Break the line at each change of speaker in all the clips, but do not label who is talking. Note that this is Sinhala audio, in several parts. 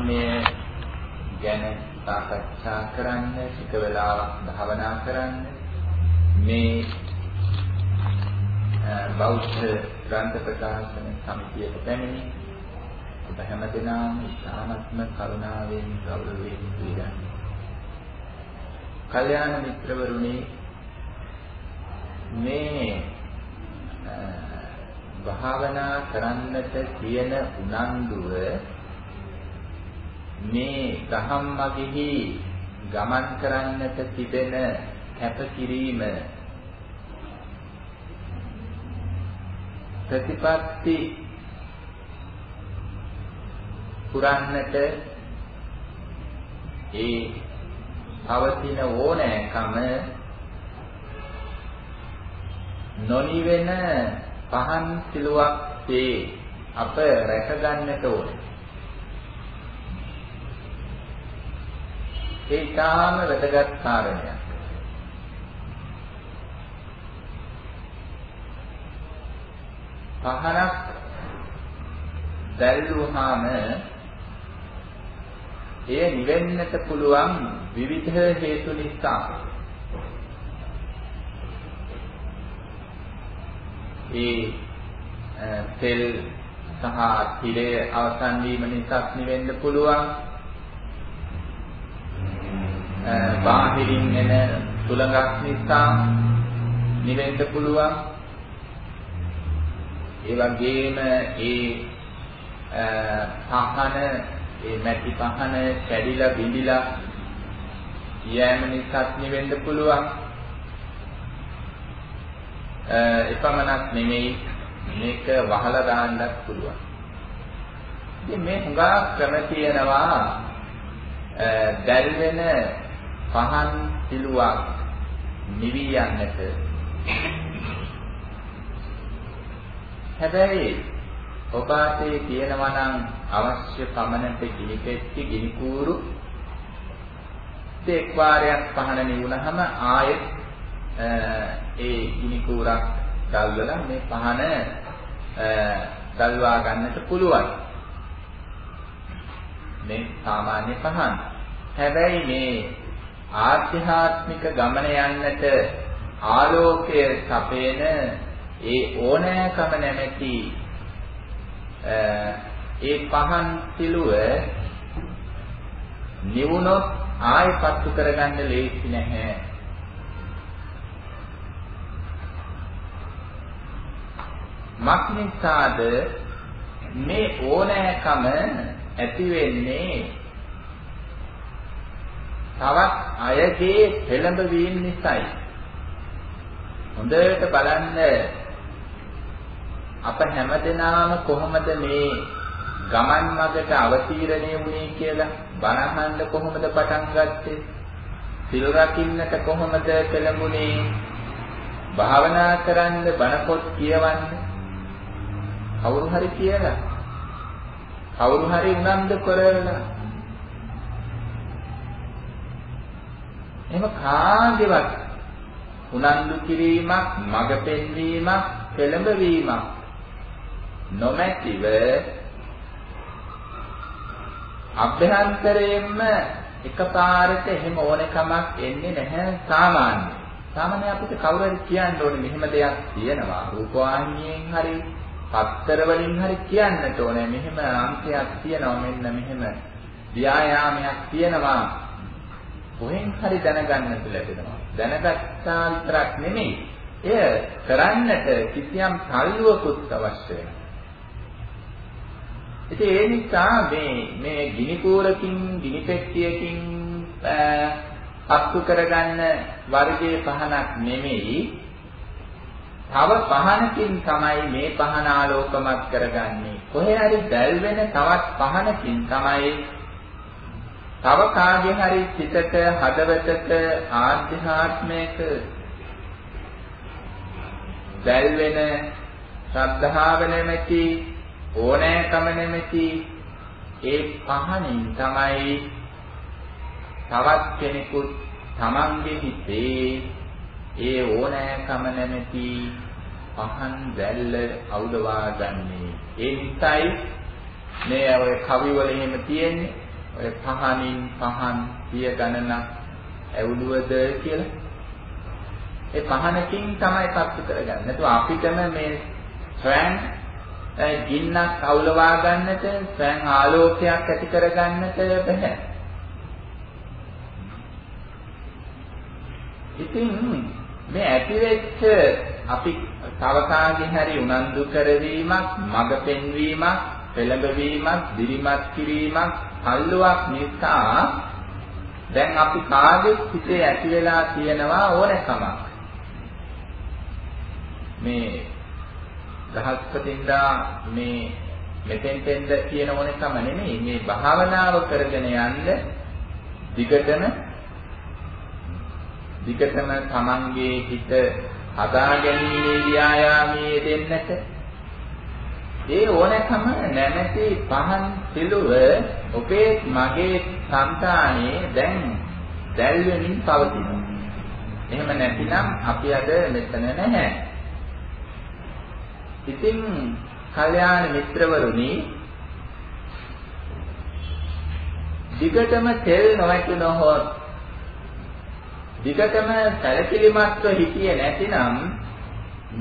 කාරුණ්‍ය ගැන සාකච්ඡා කරන්න, එක වෙලාවක් භාවනා කරන්න මේ බෞද්ධ ග්‍රන්ථ ප්‍රකාශන සමිතියට පැමිණි ඔබ හැමදෙනාම ඉතාමත්ම කරුණාවෙන් ගෞරවයෙන් පිළිගන්නේ. කල්යාණ මිත්‍රවරුනි මේ භාවනා කරන්නට තියෙන උනන්දුව මේ ගහම් මගෙහි ගමන් කරන්නට තිබෙන කැපකිරීම ප්‍රතිපත්ති පුරන්නට ඒ පවතින ඕනෑකම නොනිවෙන පහන් සිලුවක් තේ අප රැකගන්නට ඕනේ. ඒ තාම වැදගත් කාරණයක්. පහනක් දැල්වුවාම එය නිවෙන්නට පුළුවන් විවිධ හේතු නිසා. ඒ තෙල් සහ තිරය අවසන් වීම නිසා නිවෙන්න පුළුවන්. බාහිරින් එන සුළඟක් නිසා නිවෙන්න පුළුවන්. ඒ වගේම ඒ පහන ඒ මැටි පහන කැඩිලා බිඳිලා යෑම නිසාත් නිවෙන්න පුළුවන්. එපමණක් නෙමෙයි මේක වහලා දාන්නත් පුළුවන්. ඉතින් මේ හුඟා ක්‍රම තියෙනවා දැල් වෙන පහන් පිළුවක් නිවි යන්නට. හැබැයි ඔබ අතේ තියෙනවා නම් අවශ්‍ය පමණට ගිනි පෙට්ටි ගිනි කූරු දෙක් වාරයක් පහන නිවුනහම ආයෙත් ඒ ගිනි කූරක් දැල්වලා මේ පහන දැල්වා ගන්නට පුළුවන් මේ සාමාන්‍ය පහන් හැබැයි මේ ආධ්‍යාත්මික ගමන යන්නට ආලෝකය සපේන ඒ ඕනෑකම නැමැති ඒ පහන් සිලුව නිවුනොත් ආයෙ පත්තු කරගන්න ලේසි නැහැ. මක්නිසාද මේ ඕනෑකම ඇති වෙන්නේ තවත් අයගේ පෙළඹවීම නිසායි. හොඳට බලන්න අප හැමදෙනාම කොහොමද මේ ගමන් මගට අවතීර්ණය වුණේ කියලා බණහන්න කොහොමද පටන් ගත්තේ? සිල් රකින්නට කොහොමද පෙළඹුණේ? භාවනා කරන්න බණ පොත් කියවන්න කවුරු හරි කියලා කවුරු හරි උනන්දු කරලා එහෙම කාගේවත් උනන්දු කිරීමක් මඟ පෙන්වීමක් පෙළඹවීමක් නොමැතිව අභ්‍යන්තරයෙන්ම එකපාරට එහෙම ඕනකමක් එන්නේ නැහැ සාමාන්‍ය. සාමාන්‍ය අපිට කවුරු හරි කියන්න ඕනේ මෙහෙම දෙයක් තියෙනවා. රූපවාහිනියෙන් හරි පත්තර වලින් හරි කියන්නට ඕනේ මෙහෙම අංකයක් තියෙනවා මෙන්න මෙහෙම ව්‍යායාමයක් තියෙනවා. කොහෙන් හරි දැනගන්නට ලැබෙනවා. දැනගත්තා විතරක් නෙමෙයි. එය කරන්නට කිසියම් තල්ලුවකුත් අවශ්‍ය වෙනවා. ඉතින් ඒ නිසා මේ මේ ගිනි කූරකින් ගිනි පෙට්ටියකින් පත්තු කරගන්න වර්ගයේ පහනක් නෙමෙයි තව පහනකින් තමයි මේ පහන ආලෝකමත් කරගන්නේ කොහේ හරි දැල් වෙන තවත් පහනකින් තමයි තව කාගේ හරි සිතට හදවතට ආධ්‍යාත්මයක දැල් වෙන ශ්‍රද්ධාව නැමැති ඕනෑකම නැමැති ඒ පහනින් තමයි තවත් කෙනෙකුත් තමන්ගේ හිතේ ඒ ඕනෑකම නැමැති පහන් දැල්ල අවුලවා ගන්නේ. ඒ නිසායි මේ ඔය කවි වල එහෙම තියෙන්නේ. ඔය පහනින් පහන් සිය ගණනක් ඇවුලුවද කියලා. ඒ පහනකින් තමයි පත්තු කරගන්නේ. නැතුව අපිටම මේ ස්වයං ගින්නක් අවුලවා ගන්නට ස්වයං ආලෝකයක් ඇති කරගන්නට බෑ. ඉතින් මේ ඇතිවෙච්ච අපි තව කාගෙන් හරි උනන්දු කරවීමක්, මඟ පෙන්වීමක්, පෙළඹවීමක්, දිරිමත් කිරීමක්, හල්ලුවක් නිසා දැන් අපි කාගෙත් හිතේ ඇති වෙලා තියෙනවා ඕනෑකමක්. මේ ගහස්පතින්දා මේ මෙතෙන්ටෙන්ද කියන ඕනෑකම නෙමෙයි මේ භාවනාව කරගෙන යන්න දිගටම දිගටම තමන්ගේ හිත හදා ගැනීමේ ව්‍යායාමයේ දෙන්නට ඒ ඕනකම නැමැති පහන් සිලුව ඔබේ මගේ సంతානේ දැන් දැල්වෙමින් පවතිනවා. එහෙම නැතිනම් අපි අද මෙතන නැහැ. ඉතින් කල්යාණ මිත්‍රවරුනි දිගටම තෙල් නොවැටුනොත් දිගටම සැලකිලිමත්ව හිටියේ නැතිනම්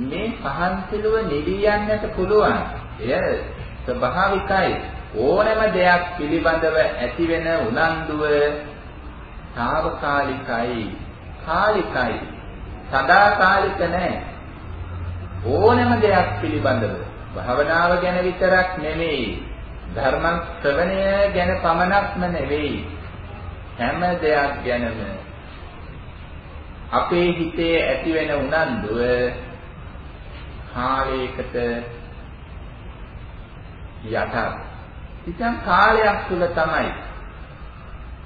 මේ පහන් සිලුව නිවි යන්නට පුළුවන්. එය ස්වභාවිකයි. ඕනෑම දෙයක් පිළිබඳව ඇතිවෙන උනන්දුව తాවකාලිකයි, කාලිකයි. සදාකාලික නැහැ. ඕනෑම දෙයක් පිළිබඳව භවනාව ගැන විතරක් නෙමෙයි ධර්ම ශ්‍රවණය ගැන පමණක්ම නෙවෙයි හැම දෙයක් ගැනම අපේ හිතේ ඇතිවෙන උනන්දුව කාලයකට යටත්. ඉතින් කාලයක් තුල තමයි.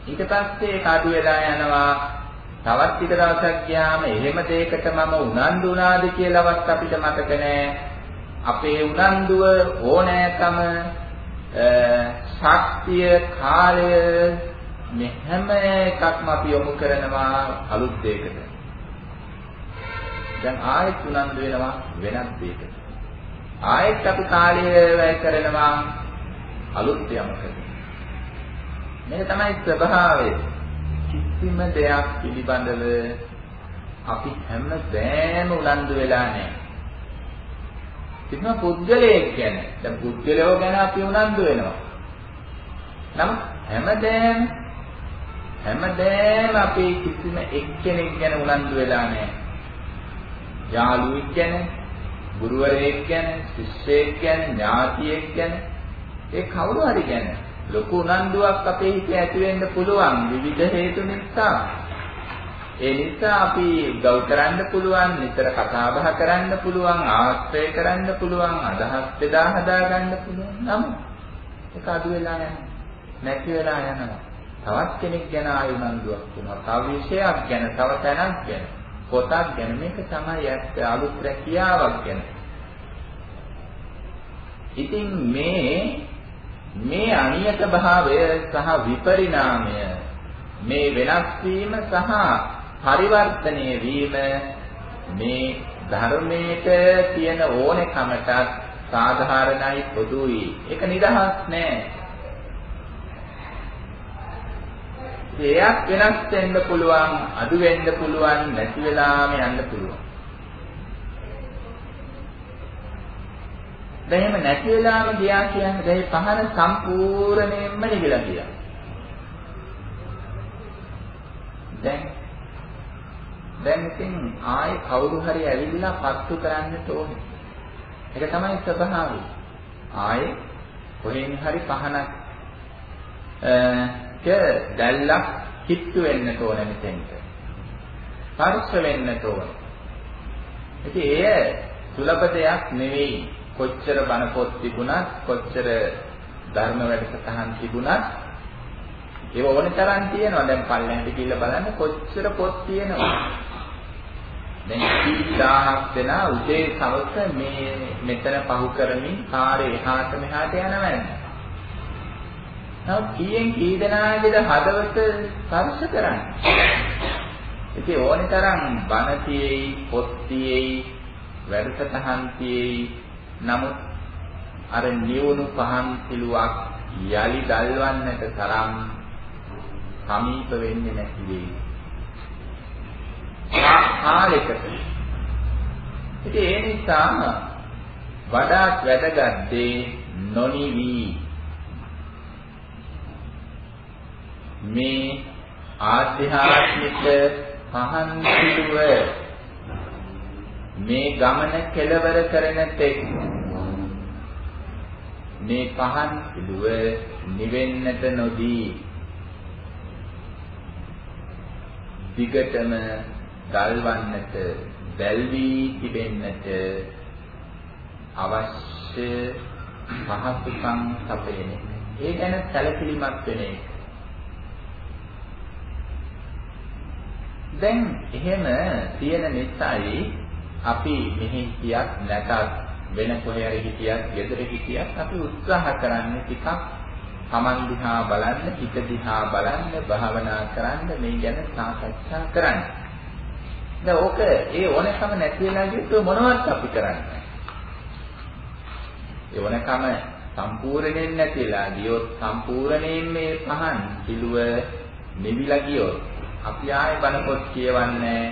ඊට පස්සේ ඒක අඩු වෙලා යනවා. තවත් ටික දවසක් ගියාම එහෙම දෙයකට මම උනන්දු වුණාද කියලාවත් අපිට මතක නැහැ. අපේ උනන්දුව ඕනෑකම ශක්තිය කාලය මේ හැම එකක්ම අපි යොමු කරනවා අලුත් දෙයකට. දැන් ආයෙත් උනන්දු වෙනවා වෙනත් දෙයකට. ආයෙත් අපි කාලය වැය කරනවා අලුත් යමකට. මේක තමයි ස්වභාවය. කිසිම දෙයක් පිළිබඳව අපි හැමදේම උනන්දු වෙලා නැහැ. කිසිම පුද්ගලයෙක් ගැන දැන් පුද්ගලයෝ ගැන අපි උනන්දු වෙනවා. නමුත් හැමදේම හැමදේම අපි කිසිම එක්කෙනෙක් ගැන උනන්දු වෙලා නැහැ. යාළුවෙක් ගැන, ගුරුවරයෙක් ගැන, ශිෂ්‍යයෙක් ගැන, ඥාතියෙක් ගැන ඒ කවුරු හරි ගැන ලොකු උනන්දුවක් අපේ හිතේ ඇති වෙන්න පුළුවන් විවිධ හේතු නිසා. ඒ නිසා අපි ගෞ කරන්න පුළුවන්, නිතර කතා බහ කරන්න පුළුවන්, ආශ්‍රය කරන්න පුළුවන්, අදහස් බෙදා හදා ගන්න පුළුවන්. නමුත් ඒක අඩු වෙලා යනවා. නැති වෙලා යනවා. තවත් කෙනෙක් ගැන ආය උනන්දුවක් වෙනවා. තව විෂයක් ගැන, තව තැනක් ගැන. පොතක් ගැන මේක තමයි ඇත්ත අලුත් රැකියාවක් ගැන. ඉතින් මේ මේ අනියත භාවය සහ විපරිණාමය මේ වෙනස් වීම සහ පරිවර්තනය වීම මේ ධර්මයට තියෙන ඕනෙකමටත් සාධාරණයි පොදුයි. ඒක නිදහස් නෑ. එයක් වෙනස් වෙන්න පුළුවන්, අඩු වෙන්න පුළුවන්, නැති වෙලාම යන්න පුළුවන්. දැන් එහෙම නැති වෙලාම ගියා කියන්නේ දැන් පහන සම්පූර්ණයෙන්ම නිවිලා ගියා. දැන් දැන් ඉතින් ආයේ කවුරු හරි ඇවිල්ලා පත්තු කරන්නට ඕනේ. ඒක තමයි ස්වභාවය. ආයේ කොහෙන් හරි පහනක් දැල්ලක් කිට්ටු වෙන්නට ඕන මෙතෙන්ට. පරිස්ස වෙන්නට ඕන. ඉතින් එය සුලභ දෙයක් නෙවෙයි. කොච්චර බණ පොත් තිබුණත්, කොච්චර ධර්ම වැඩසටහන් තිබුණත් ඒව ඕන තරම් තියෙනවා. දැන් පල්ලෙන්ට ගිහිල්ලා බලන්න කොච්චර පොත් තියෙනවා. දැන් 30000ක් දෙනා උදේ සවස මේ මෙතන පහු කරමින් කාර්ය එහාට මෙහාට යනවා. නමුත් කීයෙන් කී දෙනාගේද හදවත ස්පර්ශ කරන්නේ. ඉතින් ඕනි තරම් බණ තියෙයි, පොත් තියෙයි, වැඩසටහන් තියෙයි. නමුත් අර නියුණු පහන් පිළුවක් යලි දල්වන්නට තරම් සමීප වෙන්නේ නැති වෙයි. කාලයකට. ඉතින් ඒ නිසා වඩාත් වැදගත් දේ නොනිවි මේ ආධ්‍යාත්මික පහන් පිටුව මේ ගමන කෙලවර කරන තෙක් මේ පහන් පිටුව නිවෙන්නට නොදී දිගටම ගල්වන්නට දැල්වී තිබෙන්නට අවශ්‍ය පහසුකම් සපයන ඒ ගැන සැලකිලිමත් වෙන එක. දැන් එහෙම තියෙන නිසායි අපි මෙහි හිටියත් නැතත් වෙන කොහේ හරි හිටියත්, ගෙදර හිටියත් අපි උත්සාහ කරන්නේ ටිකක් Taman දිහා බලන්න, හිත දිහා බලන්න, භාවනා කරන්න, මේ ගැන සාකච්ඡා කරන්න. දැන් ඕක ඒ ඕනකම නැති වෙලා ගියොත් මොනවත් අපි කරන්නේ ඒ ඕනකම සම්පූර්ණයෙන් නැතිලා ගියොත් සම්පූර්ණයෙන් මේ පහන් පිළුව නිවිලා ගියොත් අපි ආයේ බණ පොත් කියවන්නේ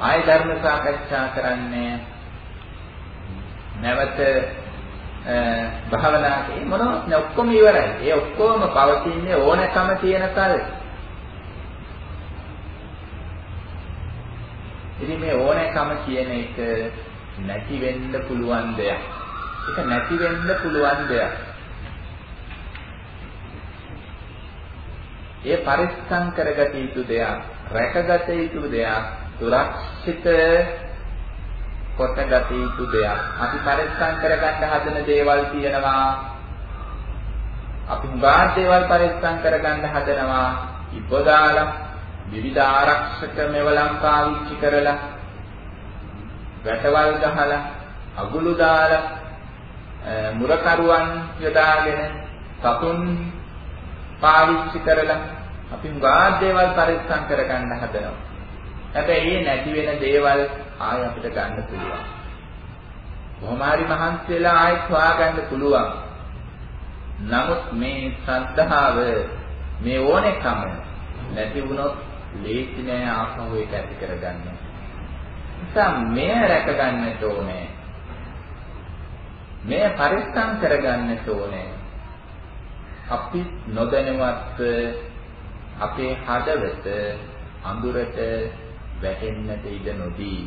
ආයේ ධර්ම සාකච්ඡා කරන්නේ නැවත භාවනා කරේ මොනවද ඔක්කොම ඉවරයි. ඒ ඔක්කොම පවතින්නේ ඕනකම තියෙන කල්. ඉතින් මේ ඕනෑකම කියන එක නැති වෙන්න පුළුවන් දෙයක්. ඒක නැති වෙන්න පුළුවන් දෙයක්. ඒ පරිස්සම් කරගත යුතු දෙයක්, රැකගත යුතු දෙයක්, සුරක්ෂිත කොටගත යුතු දෙයක්. අපි පරිස්සම් කරගන්න හදන දේවල් තියෙනවා. අපි හුඟා දේවල් පරිස්සම් කරගන්න හදනවා. ඉපදාලා විවිධ ආරක්ෂක මෙවලම් පාවිච්චි කරලා වැටවල් ගහලා අගුළු දාලා මුරකරුවන් යොදාගෙන සතුන් පාවිච්චි කරලා අපි උගා දේවල් පරිස්සම් කරගන්න හදනවා. හැබැයි මේ නැති වෙන දේවල් ආය අපිට ගන්න පුළුවන්. කොහොම හරි මහන්සි වෙලා ආයෙත් හොයාගන්න පුළුවන්. නමුත් මේ ශ්‍රද්ධාව මේ ඕනෙකම නැති වුණොත් ලේසි නෑ ආපහු ඒක ඇති කරගන්න. නිසා මෙය රැකගන්නට ඕනේ. මෙය පරිස්සම් කරගන්නට ඕනේ. අපි නොදැනුවත් අපේ හදවත අඳුරට වැටෙන්නට ඉඩ නොදී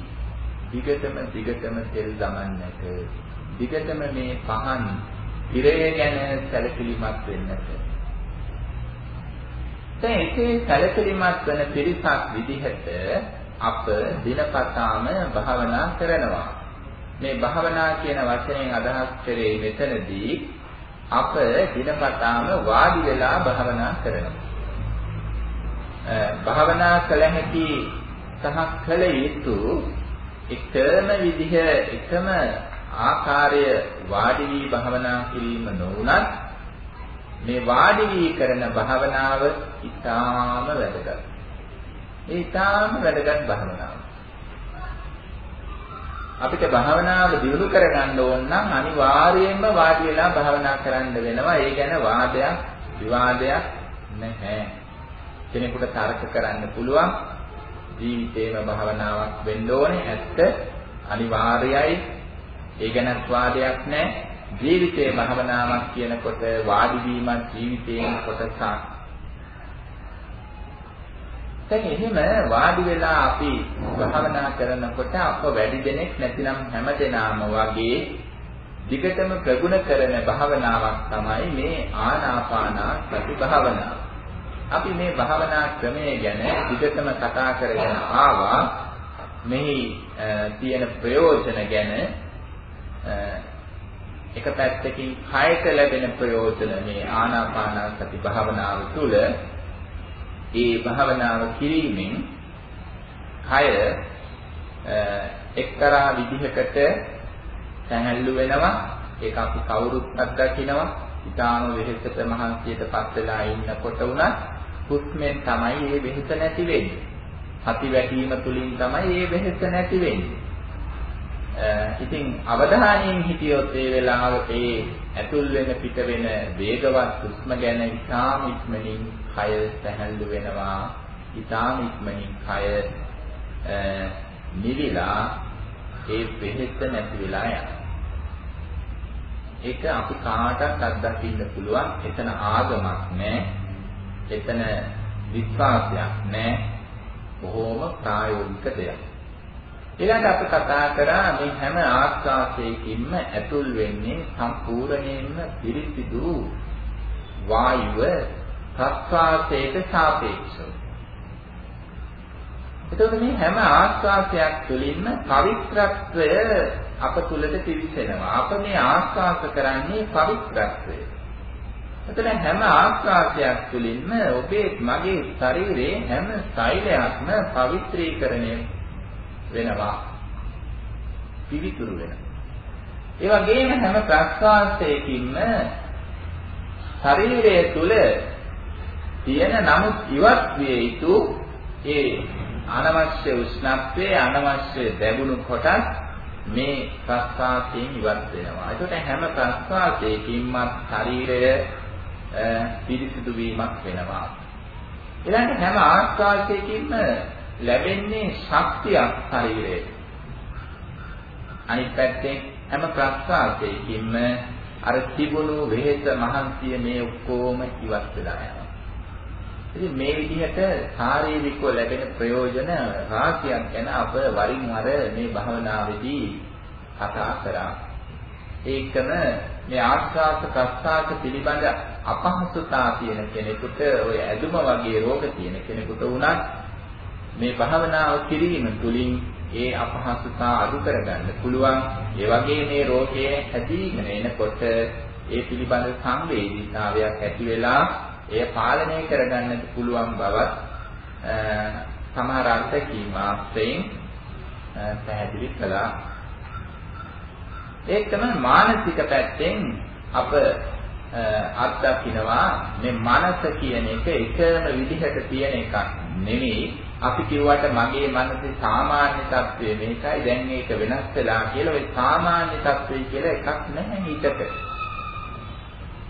දිගටම දිගටම තෙල් දමන්නට දිගටම මේ පහන් ඉරය ගැන සැලකිලිමත් වෙන්නට දැන් ඒකේ සැලකිලිමත් වෙන පිරිසක් විදිහට අප දිනපතාම භාවනා කරනවා. මේ භාවනා කියන වචනයෙන් අදහස් කරේ මෙතනදී අප දිනපතාම වාඩි වෙලා භාවනා කරනවා. භාවනා කළ හැකි සහ කළ යුතු එකම විදිහ එකම ආකාරය වාඩි වී භාවනා කිරීම නොවුනත් මේ වාඩි වී කරන භාවනාව ඊටාම වැදගත්. ඒ ඊටාම වැදගත් භාවනාවක්. අපිට භාවනාව දියුණු කරගන්න ඕන නම් අනිවාර්යයෙන්ම වාඩි වෙලා භාවනා කරන්න වෙනවා. ඒ ගැන වාදයක්, විවාදයක් නැහැ. කෙනෙකුට තර්ක කරන්න පුළුවන් ජීවිතේම භාවනාවක් වෙන්න ඕනේ. ඇත්ත අනිවාර්යයි. ඒ ගැනත් වාදයක් නැහැ. ජීවිතයේ භවනාවක් කියනකොට වාඩි වීමත් ජීවිතයේ කොටසක්. දැන් එහෙම වාඩි වෙලා අපි භවනා කරනකොට අප වැඩි දෙනෙක් නැතිනම් හැමදෙනාම වගේ දිගටම ප්‍රගුණ කරන භාවනාවක් තමයි මේ ආනාපාන සති භාවනාව. අපි මේ භාවනා ක්‍රමය ගැන දිගටම කතා කරගෙන ආවා. මෙහි තියෙන ප්‍රයෝජන ගැන එක පැත්තකින් කායක ලැබෙන ප්‍රයෝජන මේ ආනාපාන සති භාවනාව තුළ ඒ භාවනාව කිරීමෙන් කය එක්තරා විදිහකට සැහැල්ලු වෙනවා ඒක අපි කවුරුත් අත්දකිනවා ඊටාම වෙහෙසට මහන්සියට පත් වෙලා ඉන්නකොට උනත් හුස්මෙන් තමයි මේ වෙහෙස නැති වෙන්නේ. හති වැටීම තුලින් තමයි මේ වෙහෙස නැති වෙන්නේ. ඉතින් අවධානයෙන් හිටියොත් ඒ වෙලාවට ඒ ඇතුල් වෙන පිට වෙන වේගවත් හුස්ම ගැන ඉතාම ඉක්මනින් කය සැහැල්ලු වෙනවා. ඉතාම ඉක්මනින් කය නිවිලා ඒ වෙහෙස නැති වෙලා යනවා. ඒක අපි කාටත් අත්දකින්න පුළුවන්. එතන ආගමක් නැහැ. එතන විශ්වාසයක් නැහැ. බොහෝම ප්‍රායෝගික දෙයක්. ඊළඟට අපි කතා කරා මේ හැම ආස්වාසයකින්ම ඇතුල් වෙන්නේ සම්පූර්ණයෙන්ම පිරිසිදු වායුව ප්‍රස්වාසයට සාපේක්ෂව. එතකොට මේ හැම ආස්වාසයක් තුළින්ම පවිත්‍රත්වය අප තුළට පිවිසෙනවා. අප මේ ආස්වාස කරන්නේ පවිත්‍රත්වය. එතන හැම ආස්වාදයක් තුළින්ම ඔබේ මගේ ශරීරයේ හැම සෛලයක්ම පවිත්‍රීකරණය වෙනවා. පිවිතුරු වෙනවා. ඒ වගේම හැම ප්‍රස්වාසයකින්ම ශරීරය තුළ තියෙන නමුත් ඉවත් විය යුතු ඒ අනවශ්‍ය උෂ්ණත්වයේ අනවශ්‍ය දැවුණු කොටස් මේ ප්‍රස්වාසයෙන් ඉවත් වෙනවා. ඒකට හැම ප්‍රස්වාසයකින්ම ශරීරය පිරිසිදු වීමක් වෙනවා. ඊළඟට හැම ආස්වාදයකින්ම ලැබෙන්නේ ශක්තියක් ශරීරයේ. අනිත් පැත්තෙන් හැම ප්‍රස්වාදයකින්ම අර තිබුණු වෙහෙස මහන්සිය මේ ඔක්කොම ඉවත් වෙලා යනවා. ඉතින් මේ විදිහට ශාරීරිකව ලැබෙන ප්‍රයෝජන රාශියක් ගැන අප වරින් වර මේ භවනාවේදී කතා කරා. ඒකම මේ ආස්වාද ප්‍රස්වාද පිළිබඳ අපහසුතා තියෙන කෙනෙකුට ඔය ඇදුම වගේ රෝග තියෙන කෙනෙකුට උනත් මේ භාවනාව කිරීම තුළින් ඒ අපහසුතා අඩු කරගන්න පුළුවන්. ඒ වගේ මේ රෝගයේ හැදීගෙන එනකොට ඒ පිළිබඳ සංවේදීතාවයක් ඇති වෙලා එය පාලනය කරගන්නට පුළුවන් බවත් සමහර අර්ථකීම් ආශ්‍රයෙන් පැහැදිලි කළා. ඒක තමයි මානසික පැත්තෙන් අප අත්දකින්නවා. මේ මනස කියන එක එකම විදිහට තියෙන එකක් නෙමෙයි. අපි කිව්වට මගේ මනසේ සාමාන්‍ය තත්ත්වය මේකයි. දැන් මේක වෙනස් වෙලා කියලා ඔය සාමාන්‍ය තත්ත්වය කියලා එකක් නැහැ හිතක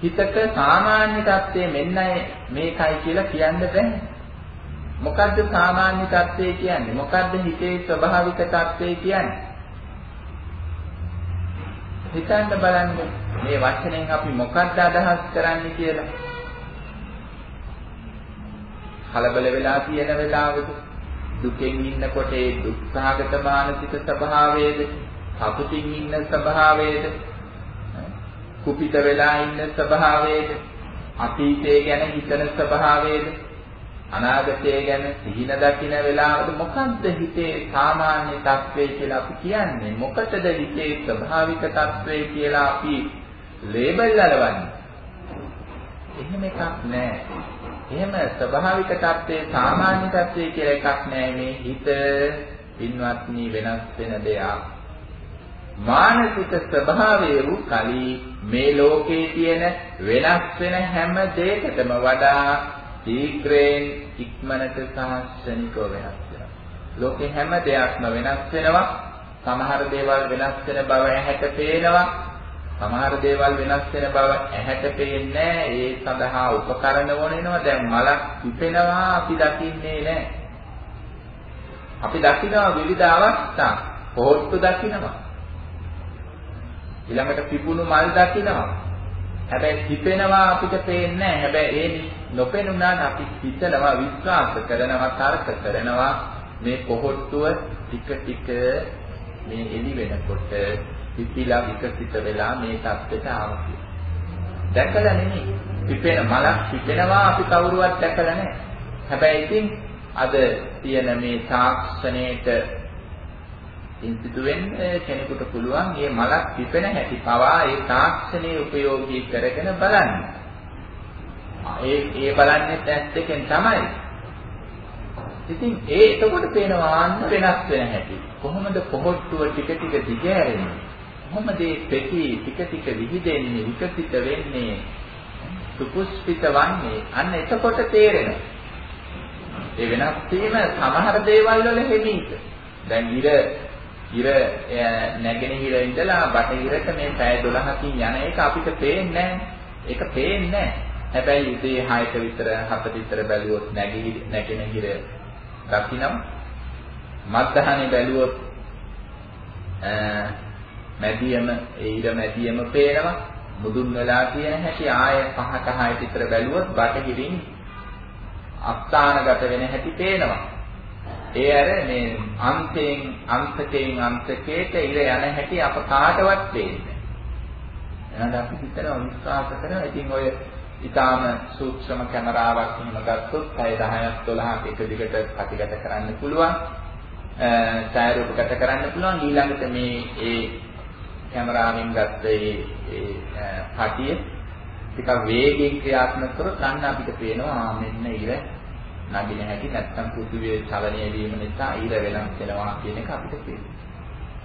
හිතක සාමාන්‍ය තත්ත්වය මෙන්නයි මේකයි කියලා කියන්න බෑ මොකද්ද සාමාන්‍ය තත්ත්වය කියන්නේ? මොකද්ද හිතේ ස්වභාවික තත්ත්වය කියන්නේ? හිතන්න බලන්න. මේ වචනෙන් අපි මොකක්ද අදහස් කරන්නේ කියලා. කලබල වෙලා තියෙන වෙලාවක දුකෙන් ඉන්නකොට ඒ දුක්ඛාගත මානසික ස්වභාවයේද සතුටින් ඉන්න ස්වභාවයේද කුපිත වෙලා ඉන්න ස්වභාවයේද අතීතය ගැන හිතන ස්වභාවයේද අනාගතය ගැන සිහින දකින වෙලාවද මොකද්ද හිතේ සාමාන්‍ය තත්වය කියලා අපි කියන්නේ මොකටද හිතේ ස්වභාවික තත්වය කියලා අපි ලේබල් අලවන්නේ එහෙම එකක් නැහැ එහෙම ස්වභාවික තත්වයේ සාමාන්‍ය තත්වය කියලා එකක් නැහැ මේ හිත පින්වත්නි වෙනස් වෙන දෙයක් මානසික ස්වභාවයේ වූ කලී මේ ලෝකේ තියෙන වෙනස් වෙන හැම දෙයකටම වඩා ශීඝ්‍රයෙන් ඉක්මනට සාහසනිකව වෙනස් වෙනවා. ලෝකේ හැම දෙයක්ම වෙනස් වෙනවා. සමහර දේවල් වෙනස් වෙන බව ඇහැට පේනවා. සමහර දේවල් වෙනස් වෙන බව ඇහැට පේන්නේ ඒ සඳහා උපකරණ වුණෙනවා. දැන් මලක් පිපෙනවා අපි දකින්නේ නැහැ. අපි දකිනවා විවිධ අවස්ථා. පොහොට්ටු දකිනවා. ඊළඟට පිපුණු මල් දකිනවා. හැබැයි පිපෙනවා අපිට පේන්නේ නැහැ. හැබැයි ඒ නොපෙනුනාට අපි හිතනවා විශ්වාස කරනවා තර්ක කරනවා මේ පොහොට්ටුව ටික ටික මේ එලි වෙනකොට පිපිලා විකසිත වෙලා මේ தත්ත්වයට ආවා කියලා. දැකලා නෙමෙයි. පිපෙන මලක් පිපෙනවා අපි කවුරුවත් දැකලා නැහැ. හැබැයි ඉතින් අද තියෙන මේ තාක්ෂණයට ඉන්සිතුවෙන් කෙනෙකුට පුළුවන් මේ මලක් පිපෙන හැටි පවා ඒ තාක්ෂණයේ ප්‍රයෝගී කරගෙන බලන්න. ඒ ඒ බලන්නේ ඇස් දෙකෙන් තමයි. ඉතින් ඒ එතකොට පේනවා ආන්න වෙනස් වෙන හැටි. කොහොමද පොහොට්ටුව ටික ටික දිගෑරෙන්නේ? කොහොමද මේ පෙති ටික ටික විහිදෙන්නේ, විකසිත වෙන්නේ, සුපුෂ්පිත වන්නේ? අන්න එතකොට තේරෙනවා. ඒ වෙනස් වීම සමහර දේවල් වල හිමීට. දැන් ඉර ඉර නැගෙනහිර ඉඳලා බටහිරට මේ පැය 12කින් යන එක අපිට පේන්නේ ඒක පේන්නේ හැබැයි උදේ 6ට විතර 7ට විතර බැලුවොත් නැගෙනහිර නැගෙනහිර දකින්නම් මත්දහනේ බැලුවොත් මැදියම ඒ ඉර මැදියම පේනවා මුදුන් වෙලා තියෙන හැටි ආය 5ට 6ට විතර බැලුවොත් බටහිරින් අස්ථානගත වෙන හැටි පේනවා ඒ අර මේ අන්තයෙන් අන්තකයෙන් අන්තකයට ඉර යන හැටි අප කාටවත් පේන්නේ නැහැ. අපි හිතනවා විශ්වාස කරනවා. ඉතින් ඔය ඊටාම සූක්ෂම කැමරාවක් එහෙම ගත්තොත් 10ක් 12ක් එක දිගට ප්‍රතිගත කරන්න පුළුවන්. ඡායාරූපගත කරන්න පුළුවන්. ඊළඟට මේ ඒ කැමරාවෙන් ගත්ත ඒ පටිය ටිකක් වේගෙන් ක්‍රියාත්මක කරොත් අන්න අපිට පේනවා මෙන්න ඉර නගින හැටි නැත්තම් පෘථිවියේ චලනය වීම නිසා ඊර වෙනස් වෙනවා කියන එක අපිට පේනවා.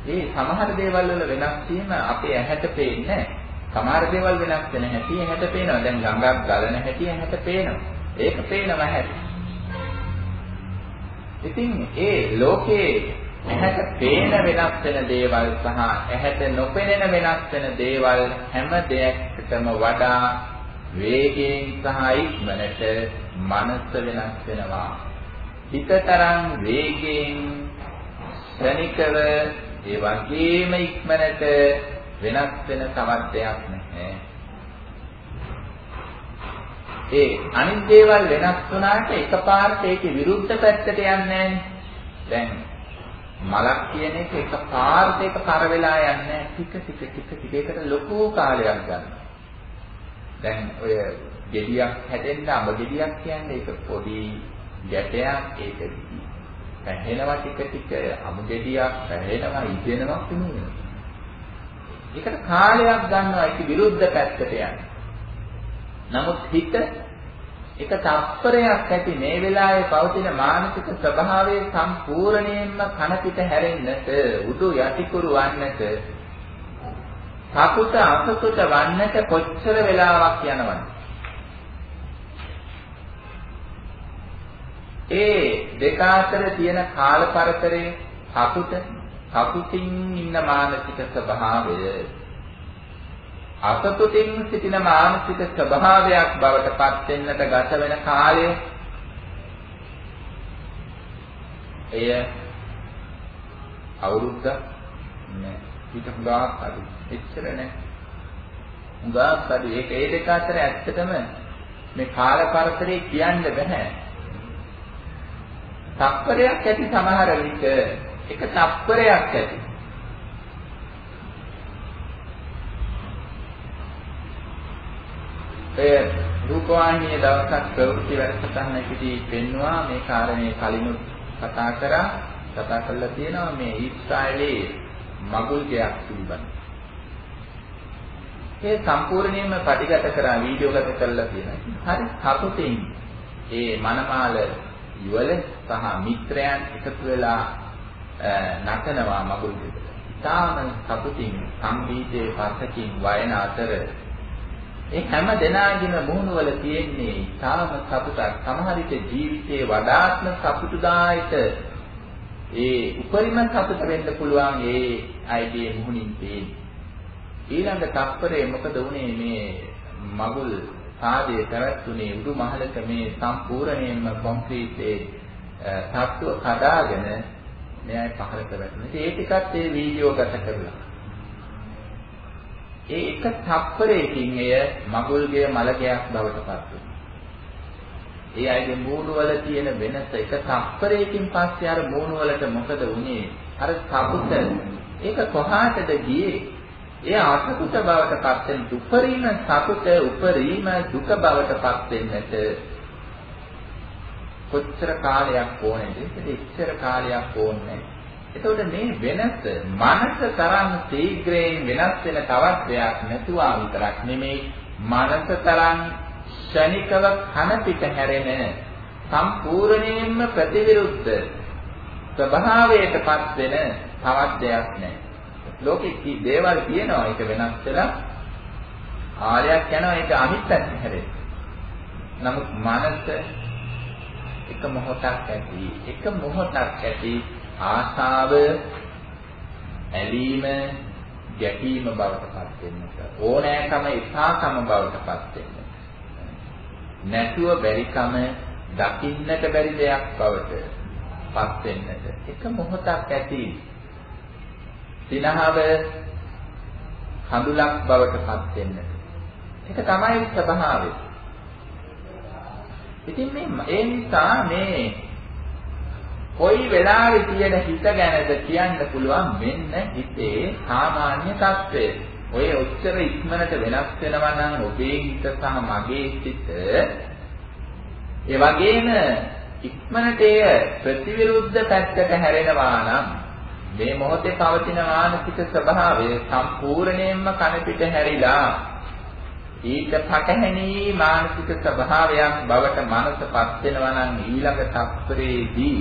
ඒ සමහර දේවල් වල වෙනස් වීම අපේ ඇහැට පේන්නේ සමහර දේවල් වෙනස් වෙන හැටි ඇහැට පේනවා. දැන් ගඟක් ගලන හැටි ඇහැට පේනවා. ඒක පේනවා ඇහැට. ඉතින් ඒ ලෝකේ ඇහැට පේන වෙනස් වෙන දේවල් සහ ඇහැට නොපෙනෙන වෙනස් වෙන දේවල් හැම දෙයකටම වඩා වේගයෙන් සහ ඉක්මනට මනස වෙනස් වෙනවා. හිතතරම් වේගයෙන් ශනිකව ඒ වගේම ඉක්මනට වෙනස් වෙන තවත් දෙයක් නැහැ. ඒ අනිත් දේවල් වෙනස් වුණාට එකපාරට ඒකේ විරුද්ධ පැත්තට යන්නේ දැන් මලක් කියන එක එකපාරට ඒක කර වෙලා යන්නේ ටික ටික ටික ටික ඒකට ලොකු කාලයක් ගන්නවා. දැන් ඔය ගෙඩියක් හැදෙන්න අඹ ගෙඩියක් කියන්නේ ඒක පොඩි ගැටයක් ඒක පැහැෙනවා ටික ටික අඹ ගෙඩියක් පැහැෙනවා ඉදෙනවා කියනවා. ඒකට කාලයක් ගන්නවා ඒක විරුද්ධ පැත්තට යන්න. නමුත් හිත එක තත්පරයක් ඇති මේ වෙලාවේ පවතින මානසික ස්වභාවය සම්පූර්ණයෙන්ම කන පිට හැරෙන්නට උඩු යටිකුරු වන්නට සතුට අසතුට වන්නට කොච්චර වෙලාවක් යනවද? ඒ දෙක අතර තියෙන කාල පරතරයේ සතුට සතුටින් ඉන්න මානසික ස්වභාවය අසතුටින් සිටින මානසික ස්වභාවයක් බවට පත් වෙන්නට ගත වෙන කාලය. එය අවුරුද්ද නෑ. ඊට හුඟක් අඩු එච්චර නෑ. හුඟක් අඩු ඒක ඒ දෙක අතර ඇත්තටම මේ කාල පරතරේ කියන්න බෑ තප්පරයක් ඇති සමහර විට එක තප්පරයක් ඇති. ඒ රූපවාහිනියේ දවසක් ප්‍රවෘත්ති වැඩසටහනකදී පෙන්වුවා මේ කාරණේ කලිනුත් කතා කරා කතා කරලා තියෙනවා මේ ඊශ්‍රායලයේ මගුල් ගයක් පිළිබඳ. ඒ සම්පූර්ණයෙන්ම පටිගත කරා වීඩියෝ ගත කරලා තියෙනවා. හරි සතුටින් ඒ මනමාල යුවල සහ මිත්‍රයන් එකතු වෙලා නටනවා මගුල් දෙකට. ඉතාම සතුටින් සංගීතයේ පසකින් වයන අතර ඒ හැම දෙනාගේම මුහුණවල තියෙන්නේ ඉතාම සතුටක්. සමහර විට ජීවිතයේ වඩාත්ම සතුටුදායක ඒ උපරිම සතුට වෙන්න පුළුවන් ඒ අයගේ මුහුණින් තියෙන්නේ. ඊළඟ තත්පරේ මොකද වුනේ මේ මගුල් සාදයේ පැවැත්ුනේ උඩු මහලක මේ සම්පූර්ණයෙන්ම කොන්ක්‍රීටේ තත්ත්ව කඩාගෙන මෙයයි පහළට වැටුනේ. ඒ ටිකත් ඒ වීඩියෝ ගත කරලා. ඒ එක තප්පරයකින් එය මගුල්ගේ මලකයක් බවට පත් වුණා. ඒ අයගේ මූණු වල තියෙන වෙනස එක තප්පරයකින් පස්සේ අර මූණු වලට මොකද වුනේ? අර සතුට ඒක කොහාටද ගියේ? ඒ අසතුට බවට පත් වෙන උපරිම සතුට උපරිම දුක බවට පත් වෙන්නට කොච්චර කාලයක් ඕනේද? ඒකට එච්චර කාලයක් ඕනේ එතකොට මේ වෙනස මනස තරම් ශීඝ්‍රයෙන් වෙනස් වෙන තවත් දෙයක් නැතුවා විතරක් නෙමෙයි මනස තරම් ෂණිකව කන පිට හැරෙන සම්පූර්ණයෙන්ම ප්‍රතිවිරුද්ධ ස්වභාවයටපත් වෙන තවත් දෙයක් නැහැ. ලෝකේ දේවල් තියෙනවා ඒක වෙනස් වෙලා ආලයක් යනවා ඒක අනිත් පැත්ත හැරෙන්න. නමුත් මනස එක මොහොතක් ඇති එක මොහොතක් ඇති ආශාව ඇලීම ගැටීම බවට පත් වෙන්නට. ඕනෑකම එපාකම බවට පත් වෙන්නට. නැතුව බැරිකම දකින්නට බැරි දෙයක් බවට පත් වෙන්නට. එක මොහොතක් ඇති සිනහව කඳුලක් බවට පත් වෙන්නට. ඒක තමයි ස්වභාවය. ඉතින් මේ ඒ නිසා මේ කොයි වෙලාවෙ තියෙන හිත ගැනද කියන්න පුළුවන් මෙන්න හිතේ සාමාන්‍ය తත්වය. ඔය ඔච්චර ඉක්මනට වෙනස් වෙනවා නම් ඔබේ හිත සහ මගේ හිත ඒ වගේම ඉක්මනට එය ප්‍රතිවිරුද්ධ පැත්තට හැරෙනවා නම් මේ මොහොතේ පවතින මානසික ස්වභාවය සම්පූර්ණයෙන්ම කන පිට හැරිලා ඊට පටහැනි මානසික ස්වභාවයක් බවට මනසපත් වෙනවා නම් ඊළඟ තත්පරේදී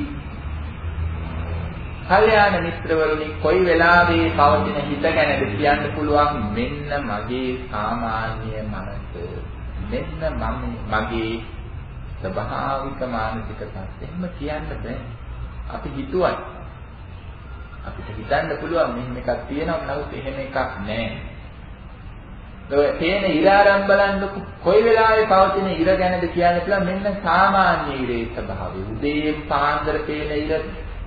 කල්යාණ මිත්‍රවරුනි කොයි වෙලාවේ පවතින හිත ගැනද කියන්න පුළුවන්? මෙන්න මගේ සාමාන්‍ය මනස. මෙන්න මම මගේ ස්වභාවික මානසික තත්ත්වෙ එහෙම කියන්න බෑ. අපි හිතුවත් අපිට හිතන්න පුළුවන් මෙහෙම එකක් තියෙනවා නමුත් එහෙම එකක් නැහැ ඔය තේන ඉර ආරම් බලන්නකො. කොයි වෙලාවේ පවතින ඉර ගැනද කියන්න පුළුවන් මෙන්න සාමාන්‍ය ඉරේ ස්වභාවය. උදේ පාන්දර පේන ඉර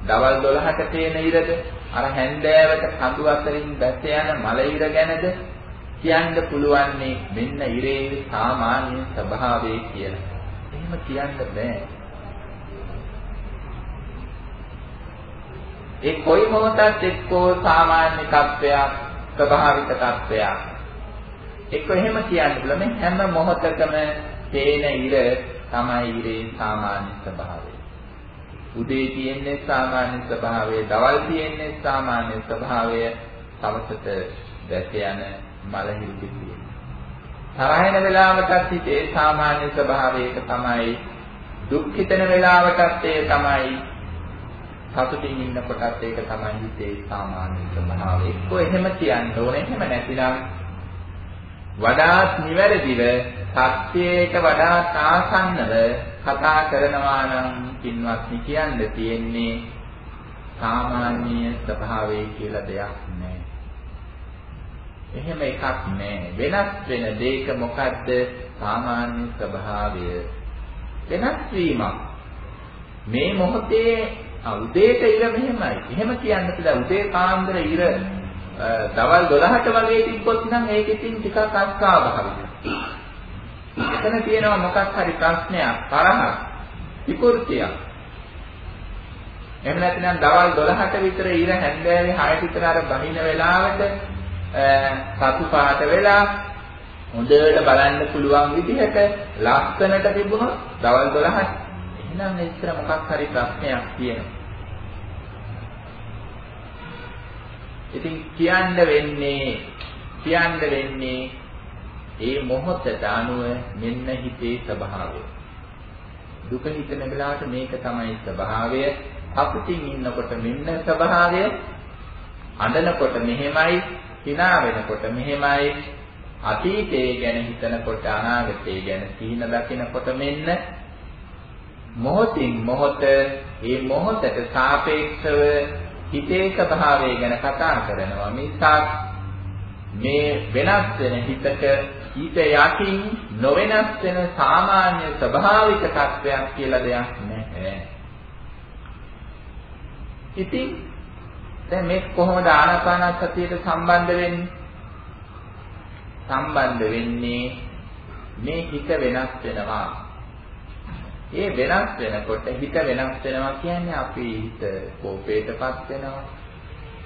දවල් 12ට පේන ඉරද අර හැන්දෑවට කඳු අතරින් බැස යන මල ඉර ගැනද කියන්න පුළුවන්නේ මෙන්න ඉරේ සාමාන්‍ය ස්වභාවය කියලා. එහෙම කියන්න බෑ. ඒ කොයි මොහොතක් එක්කෝ සාමාන්‍ය තත්වයක් ස්වභාවික තත්වයක් එක්ක එහෙම කියන්න බුල මේ හැම මොහොතකම පේන ඉර තමයි ඉරේ සාමාන්‍ය ස්වභාවය උදේ තියෙන්නේ සාමාන්‍ය ස්වභාවය, දවල් තියෙන්නේ සාමාන්‍ය ස්වභාවය, සමසත දැස යන මල හිරුදි තියෙන්නේ. තරහින වෙලාවටත් හිතේ සාමාන්‍ය ස්වභාවයක තමයි දුක් හිතෙන වෙලාවටත් ඒ තමයි සතුටින් ඉන්නකොටත් ඒක තමයි හිතේ සාමාන්‍ය ස්වභාවය. එක්කෝ එහෙම කියන්න ඕනේ. එහෙම නැතිනම් වඩාත් නිවැරදිව සත්‍යයට වඩාත් ආසන්නව කතා කරනවා නම් පින්වත්නි කියන්න තියෙන්නේ සාමාන්‍ය ස්වභාවය කියලා දෙයක් නැහැ. එහෙම එකක් නැහැ. වෙනස් වෙන දෙයක මොකද්ද සාමාන්‍ය ස්වභාවය? වෙනස් වීමක්. මේ මොහොතේ උදේට ඉර මෙහෙමයි. එහෙම කියන්න පුළුවන් උදේ පාන්දර ඉර දවල් 12ට වගේ තිබ්බොත් නම් ඒක ඉතින් ටිකක් අස්කාභාවිකයි. එතන තියෙනවා මොකක් හරි ප්‍රශ්නයක් තරහක් විකෘතියක්. එහෙම නැත්නම් දවල් 12ට විතර ඊර හැන්දෑවේ 6ට විතර අර බහින වෙලාවට සතු පාට වෙලා හොඳට බලන්න පුළුවන් විදිහට ලස්සනට තිබුණොත් දවල් 12ට එහෙනම් ඉතර මොකක් හරි ප්‍රශ්නයක් තියෙනවා. ඉතින් කියන්න වෙන්නේ කියන්න වෙන්නේ ඒ මොහොතට අනුව මෙන්න හිතේ ස්වභාවය. දුක හිතන වෙලාවට මේක තමයි ස්වභාවය. අපිටින් ඉන්නකොට මෙන්න ස්වභාවය. අඬනකොට මෙහෙමයි, hina වෙනකොට මෙහෙමයි. අතීතයේ ගැන හිතනකොට අනාගතයේ ගැන සිහින දකිනකොට මෙන්න මොහොතින් මොහොත මේ මොහොතට සාපේක්ෂව හිතේ ස්වභාවය ගැන කතා කරනවා මිසක් මේ වෙනස් වෙන හිතක ඊට යටින් නොවෙනස් වෙන සාමාන්‍ය ස්වභාවික තත්වයක් කියලා දෙයක් නැහැ. ඉතින් දැන් මේ කොහොමද ආනාපාන සතියට සම්බන්ධ වෙන්නේ? සම්බන්ධ වෙන්නේ මේ හිත වෙනස් වෙනවා. ඒ වෙනස් වෙනකොට හිත වෙනස් වෙනවා කියන්නේ අපි හිත කෝපයටපත් වෙනවා.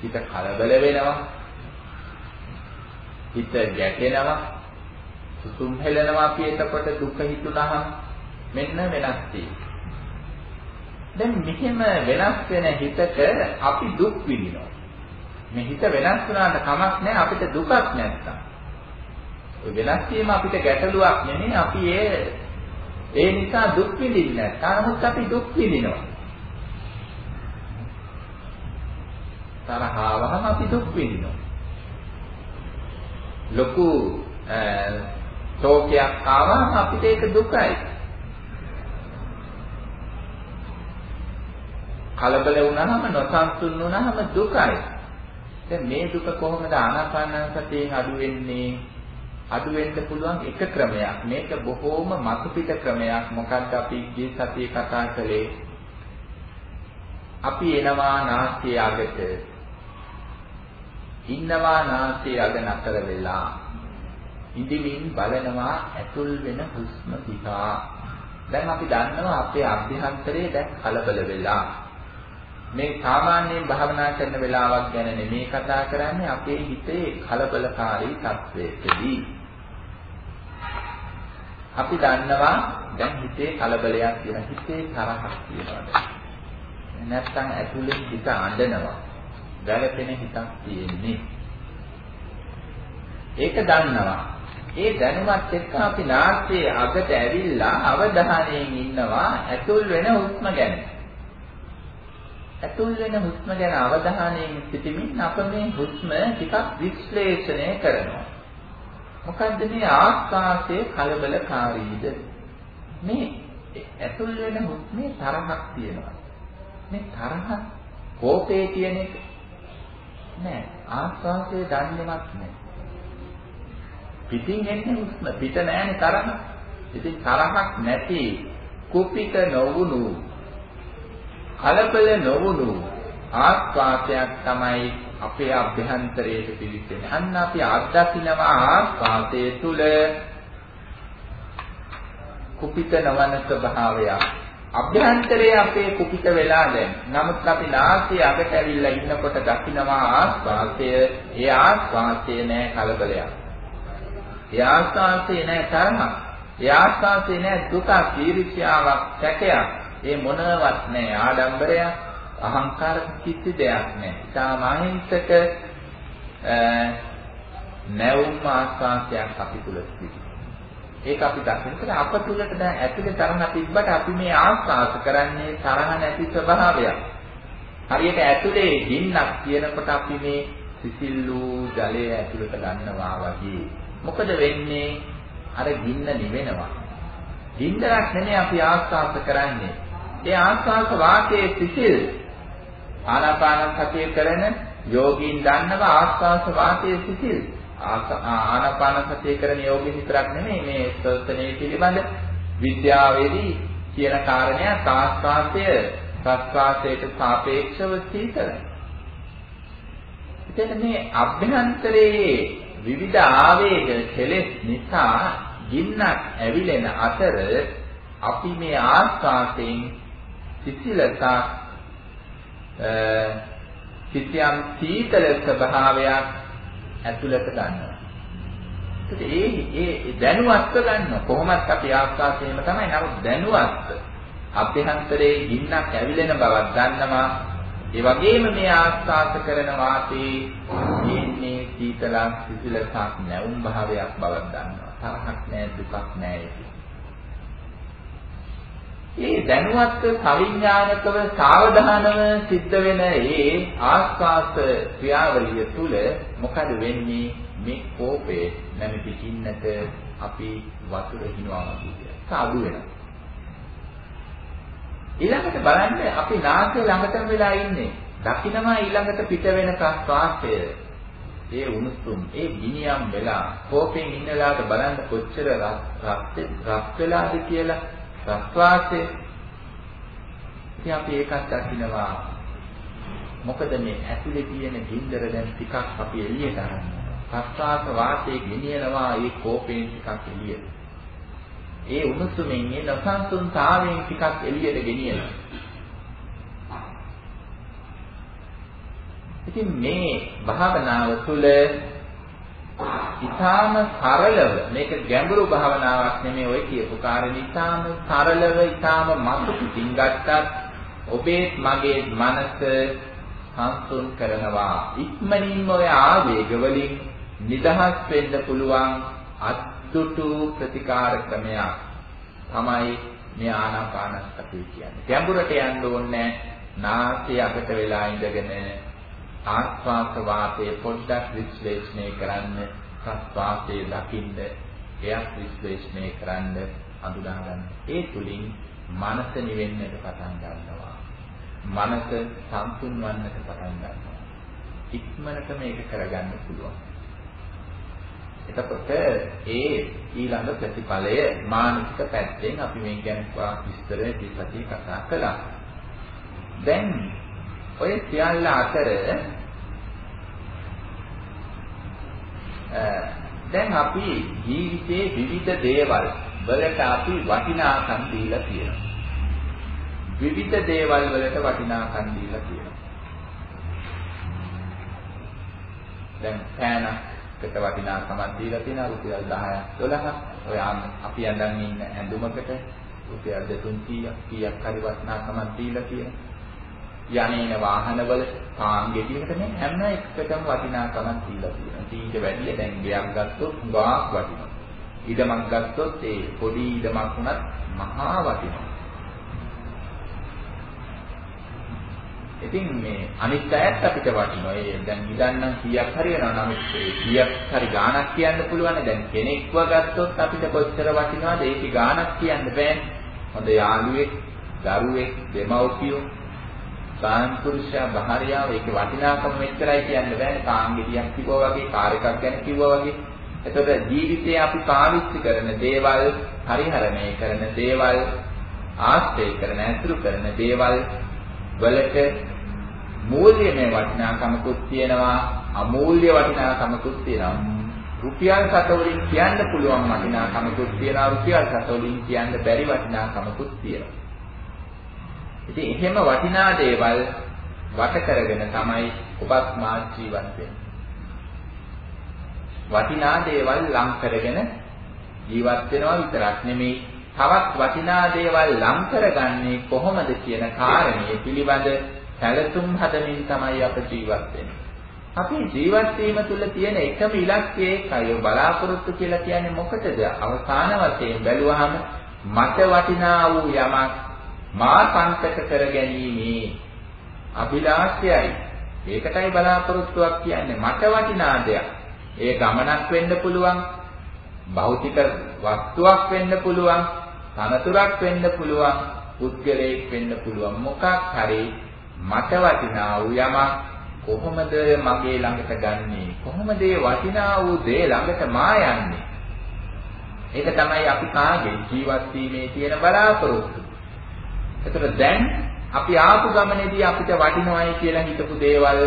හිත කලබල වෙනවා. හිත ගැටෙනවා. සුසුම් හෙලනවා අපි එතකොට දුක හිතුනහම මෙන්න වෙනස් දැන් මෙහෙම වෙනස් වෙන හිතක අපි දුක් විඳිනවා. මේ හිත වෙනස් වුණාට කමක් නැහැ අපිට දුකක් නැත්තම්. ඔය වෙනස් වීම අපිට ගැටලුවක් නෙමෙයි අපි ඒ ඒ නිසා දුක් විඳින්නේ නැහැ. නමුත් අපි දුක් විඳිනවා. තරහවම අපි දුක් විඳිනවා. ලොකු ශෝකයක් ආවම අපිට ඒක දුකයි. කලබල වුණාම නොසන්සුන් වුණාම දුකයි. දැන් මේ දුක කොහොමද ආනාපාන සතියෙන් අඩු වෙන්නේ? අඩු වෙන්න පුළුවන් එක ක්‍රමයක්. මේක බොහෝම මතු පිට ක්‍රමයක්. මොකද්ද අපි ගිය සතියේ කතා කළේ? අපි එනවා නාස්තිය අගට. ඉන්නවා නාස්තිය අග නතර වෙලා. ඉදිමින් බලනවා ඇතුල් වෙන හුස්ම දිහා. දැන් අපි දන්නවා අපේ අභ්‍යන්තරයේ දැන් කලබල වෙලා. මේ සාමාන්‍යයෙන් භාවනා කරන වෙලාවක් ගැන නෙමෙයි කතා කරන්නේ අපේ හිතේ කලබලකාරී තත්වයකදී. අපි දන්නවා දැන් හිතේ කලබලයක් තියෙන හිතේ තරහක් තියෙනවා. නැත්තම් ඇතුලේ හිත අඬනවා. වැළපෙන හිතක් තියෙන්නේ. ඒක දන්නවා. ඒ දැනුමත් එක්ක අපි නාස්‍යයේ අගට ඇවිල්ලා අවධානයෙන් ඉන්නවා ඇතුල් වෙන හුස්ම ගැන. ඇතුල් වෙන හුස්ම ගැන අවධානයෙන් සිටමින් අප මේ හුස්ම ටිකක් විශ්ලේෂණය කරනවා. මොකද්ද මේ ආස්වාසයේ කලබලකාරීද? මේ ඇතුල් වෙන හුස්මේ තරහක් තියෙනවා. මේ තරහ කෝපේ කියන එක නෑ ආස්වාසයේ දන්නේවත් නෑ. පිටින් එන්නේ හුස්ම පිට නෑනේ තරහ. ඉතින් තරහක් නැති කුපිත නොවුණු කලබල නොවුණු ආස්වාදයක් තමයි අපේ අභ්‍යන්තරයේ පිළිපෙන්නේ. අන්න අපි අත්දකිනවා ආස්වාදයේ තුල කුපිත නවන ස්වභාවයක්. අභ්‍යන්තරයේ අපේ කුපිත වෙලා දැන්. නමුත් අපි නාසයේ අගට ඇවිල්ලා ඉන්නකොට දකිනවා ආස්වාදය. ඒ ආස්වාදය නෑ කලබලයක්. ඒ ආස්වාදය නෑ තරහක්. ඒ ආස්වාදය නෑ දුක, ඊර්ෂ්‍යාවක්, සැකයක්. ඒ මොනවත් නෑ ආඩම්බරයක් අහංකාර කිසි දෙයක් නෑ ඊටාම අහිංසක නැවුම් ආස්වාදයක් අපි තුල තිබෙනවා ඒක අපි දකිනකොට අප තුලට දැන් ඇතුලේ තරහ තිබ්බට අපි මේ ආස්වාද කරන්නේ තරහ නැති ස්වභාවයක් හරියට ඇතුලේ ගින්නක් තියෙනකොට අපි මේ සිසිල්ලු ජලය ඇතුලට ගන්නවා වගේ මොකද වෙන්නේ? අර ගින්න නිවෙනවා. ගින්නක් නෙමෙයි අපි ආස්වාද කරන්නේ. ඒ ආස්වාස වාකයේ සිසිල් ආනාපාන සතිය කරන යෝගීන් දන්නවා ආස්වාස වාකයේ සිසිල්. ආනාපාන සතිය කරන යෝගී විතරක් නෙමෙයි මේ ශ්‍රවණයේ පිළිබඳ විද්‍යාවේදී කියන කාරණය ආස්වාසය ප්‍රස්වාසයට සාපේක්ෂව සීතලයි. එතන මේ අභ්‍යන්තරයේ විවිධ ආවේග කෙලෙස් නිසා ගින්නක් ඇවිලෙන අතර අපි මේ ආස්වාසයෙන් සිසිලසක් කිසියම් සීතල ස්වභාවයක් ඇතුළට ගන්නවා. ඒ ඒ දැනුවත්ව ගන්න කොහොමත් අපි ආස්වාසයෙම තමයි නමුත් දැනුවත් අභ්‍යන්තරයේ ගින්නක් ඇවිලෙන බවක් දන්නවා. ඒ වගේම මේ ආස්වාස කරන වාතේ ඉන්නේ සීතලක් සිසිලසක් නැවුම් භාවයක් බවක් දන්නවා. තරහක් නැහැ දුකක් නැහැ ඒ දැනුවත්ව සවිඥානිකව සාවධානව සිද්ධ වෙන ඒ ආස්වාස ක්‍රියාවලිය තුල මොකද වෙන්නේ? මේ කෝපේ නැමැති කින්නක අපි වතුර හිනවා වගේ සාදු වෙනවා. ඊළඟට බලන්න අපි නාසය ළඟටම වෙලා ඉන්නේ. දකින්නවා ඊළඟට පිට වෙන ප්‍රස්වාසය. ඒ උණුසුම් ඒ ගිනියම් වෙලා කෝපෙන් ඉන්න වෙලාවට බලන්න කොච්චර රත් රත් වෙලාද කියලා ප්‍රස්වාසය. ඉතින් අපි ඒකත් දකිනවා. මොකද මේ ඇතුලේ තියෙන ගින්දර දැන් ටිකක් අපි එළියට අරනවා ප්‍රස්වාස වාතයේ ගෙනියනවා ඒ කෝපයෙන් ටිකක් එළියට. ඒ උණුසුමින් ඒ නොසන්සුන්තාවයෙන් ටිකක් එළියට ගෙනියනවා. ඉතින් මේ භාවනාව තුළ ඊටාම සරලව මේක ගැඹුරු භාවනාවක් නෙමෙයි ඔය කියපු කාරණේ. ඊටාම සරලව ඊටාම මතු පිටින් ගත්තත් ඔබේ මගේ මනස සංසුන් කරනවා. ඉක්මනින්ම ඔය ආවේග වලින් නිදහස් වෙන්න පුළුවන් අත්තුටු ප්‍රතිකාර ක්‍රමයක් තමයි මේ ආනාපානසතිය කියන්නේ. ගැඹුරට යන්න ඕනේ නාසය අකට වෙලා ඉඳගෙන ආස්වාස වාතයේ පොඩ්ඩක් විශ්ලේෂණය කරන්න ප්‍රස්වාසයේ දකින්න එයත් විශ්ලේෂණය කරන්න අඳුනා ගන්න. ඒ තුලින් මනස නිවෙන්නට පටන් ගන්නවා. මනස සංසුන් වන්නට පටන් ගන්නවා. ඉක්මනට මේක කරගන්න පුළුවන්. එතකොට ඒ ඊළඟ ප්‍රතිඵලය මානසික පැත්තෙන් අපි මේ ගැන විස්තර දෙපැති කතා කළා. දැන් ඔය සියල්ල අතර දැන් අපි ජීවිතේ විවිධ දේවල් වලට අපි වටිනාකම් දීලා තියෙනවා. විවිධ දේවල් වලට වටිනාකම් දීලා තියෙනවා. දැන් පෑනකට වටිනාකමක් දීලා තියෙනවා රුපියල් 10ක් 12ක්. ඔය අපි අඳන් ඉන්න ඇඳුමකට රුපියල් 200ක් කීයක් හරි වටිනාකමක් දීලා තියෙනවා. යන්නේන වාහනවල කාංගෙදීකට මේ හැම එකකටම වටිනාකමක් දීලා තියෙනවා. ඊට වැඩිය දැන් ගයක් ගත්තොත් ගාක් වටිනවා. ඉඩමක් ගත්තොත් ඒ පොඩි ඉඩමක් වුණත් මහා වටිනවා. ඉතින් මේ අනිත් අයත් අපිට වටිනවා. ඒ දැන් ඉදන්නම් කීයක් හරි වෙනවා. නමුත් ඒ කීයක් හරි ගාණක් කියන්න පුළුවන්. දැන් කෙනෙක්ව ගත්තොත් අපිට කොච්චර වටිනවද? ඒකේ ගාණක් කියන්න බෑනේ. හොඳ යාළුවෙක්, දරුවෙක්, දෙමව්පියෝ සාන්පුරුෂයා භාර්යාව ඒකේ වටිනාකම මෙච්චරයි කියන්න බෑනේ. කාංගෙඩියක් කිව්වා වගේ, කාර් එකක් ගැන කිව්වා වගේ. එතකොට ජීවිතේ අපි පාවිච්චි කරන දේවල්, පරිහරණය කරන දේවල්, ආශ්‍රය කරන, ඇසුරු කරන දේවල් වලට මූල්‍යමය වටිනාකමකුත් තියෙනවා, අමූල්‍ය වටිනාකමකුත් තියෙනවා. රුපියල් සතවලින් කියන්න පුළුවන් වටිනාකමකුත් තියෙනවා, රුපියල් සතවලින් කියන්න බැරි වටිනාකමකුත් තියෙනවා. ඉතින් එහෙම වටිනා දේවල් වට කරගෙන තමයි ඔබත් මාත් ජීවත් වෙන්නේ. වටිනා දේවල් ලං කරගෙන ජීවත් වෙනවා විතරක් නෙමෙයි තවත් වටිනා දේවල් ලං කරගන්නේ කොහොමද කියන කාරණේ පිළිබඳ සැලසුම් හදමින් තමයි අප ජීවත් වෙන්නේ. අපි ජීවත් වීම තුළ තියෙන එකම ඉලක්කය ඒකයි බලාපොරොත්තු කියලා කියන්නේ මොකටද? අවසාන වශයෙන් බැලුවහම මට වටිනා වූ යමක් මා සංකත කර ගැනීමේ අභිලාෂයයි. ඒකටයි බලාපොරොත්තුවක් කියන්නේ මට වටිනා දෙයක්. ඒ ගමනක් වෙන්න පුළුවන්. භෞතික වස්තුවක් වෙන්න පුළුවන්. තනතුරක් වෙන්න පුළුවන්. පුද්ගලයෙක් වෙන්න පුළුවන්. මොකක් හරි මට වටිනා වූ යමක් කොහොමද මගේ ළඟට ගන්නෙ? කොහොමද ඒ වටිනා වූ දේ ළඟට මා යන්නේ? ඒක තමයි අපි කාගේ ජීවත් වීමේ තියෙන බලාපොරොත්තු. එතකොට දැන් අපි ආපු ගමනේදී අපිට වටිනවයි කියලා හිතපු දේවල්